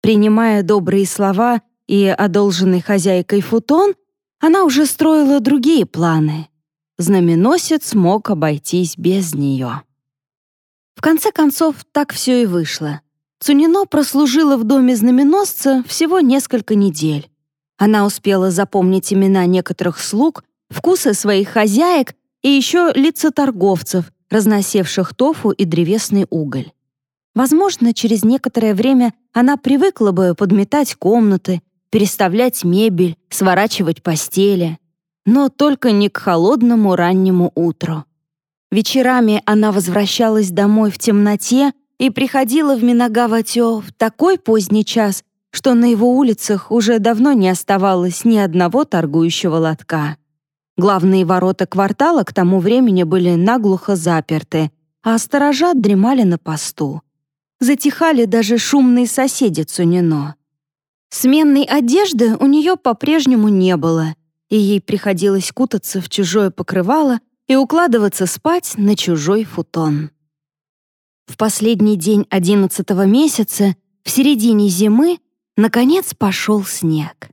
Принимая добрые слова и одолженный хозяйкой футон, она уже строила другие планы. Знаменосец мог обойтись без нее. В конце концов, так все и вышло. Цунино прослужила в доме знаменосца всего несколько недель. Она успела запомнить имена некоторых слуг, вкусы своих хозяек и еще лица торговцев, разносивших тофу и древесный уголь. Возможно, через некоторое время она привыкла бы подметать комнаты, переставлять мебель, сворачивать постели. Но только не к холодному раннему утру. Вечерами она возвращалась домой в темноте и приходила в Минагаватё в такой поздний час, что на его улицах уже давно не оставалось ни одного торгующего лотка. Главные ворота квартала к тому времени были наглухо заперты, а сторожа дремали на посту. Затихали даже шумные соседи Цунино. Сменной одежды у нее по-прежнему не было, и ей приходилось кутаться в чужое покрывало и укладываться спать на чужой футон. В последний день одиннадцатого месяца, в середине зимы, наконец пошел снег.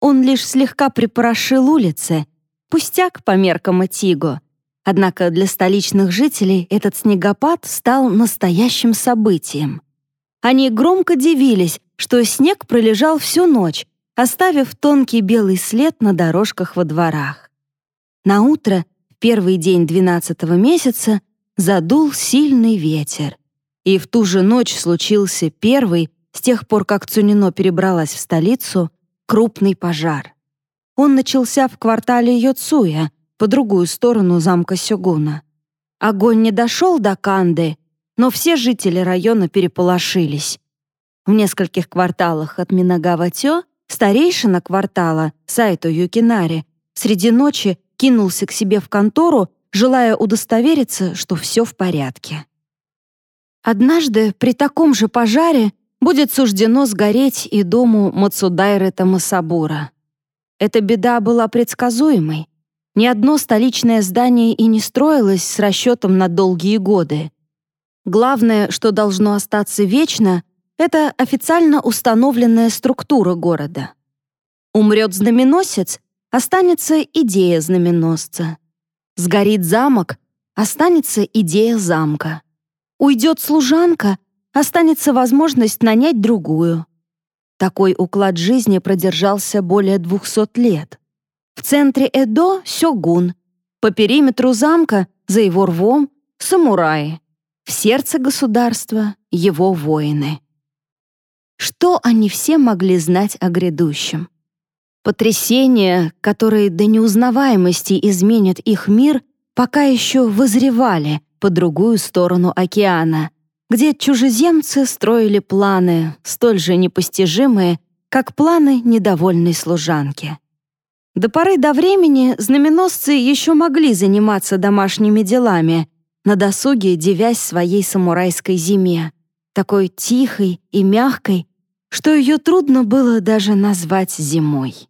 Он лишь слегка припорошил улицы, пустяк по меркам Этиго. Однако для столичных жителей этот снегопад стал настоящим событием. Они громко дивились, что снег пролежал всю ночь, оставив тонкий белый след на дорожках во дворах. На утро, первый день двенадцатого месяца, задул сильный ветер. И в ту же ночь случился первый, с тех пор, как Цунино перебралась в столицу, крупный пожар. Он начался в квартале Йоцуя, по другую сторону замка Сёгуна. Огонь не дошел до Канды, но все жители района переполошились. В нескольких кварталах от Минагаватё старейшина квартала Сайто Юкинари среди ночи кинулся к себе в контору, желая удостовериться, что все в порядке. Однажды при таком же пожаре будет суждено сгореть и дому Мацудайры Тамасабура. Эта беда была предсказуемой. Ни одно столичное здание и не строилось с расчетом на долгие годы. Главное, что должно остаться вечно, это официально установленная структура города. Умрет знаменосец, останется идея знаменосца. Сгорит замок, останется идея замка. Уйдет служанка, останется возможность нанять другую. Такой уклад жизни продержался более 200 лет. В центре Эдо — сёгун, по периметру замка, за его рвом — самураи, в сердце государства — его воины. Что они все могли знать о грядущем? Потрясения, которые до неузнаваемости изменят их мир, пока еще вызревали по другую сторону океана, где чужеземцы строили планы, столь же непостижимые, как планы недовольной служанки. До поры до времени знаменосцы еще могли заниматься домашними делами, на досуге девясь своей самурайской зиме, такой тихой и мягкой, что ее трудно было даже назвать зимой.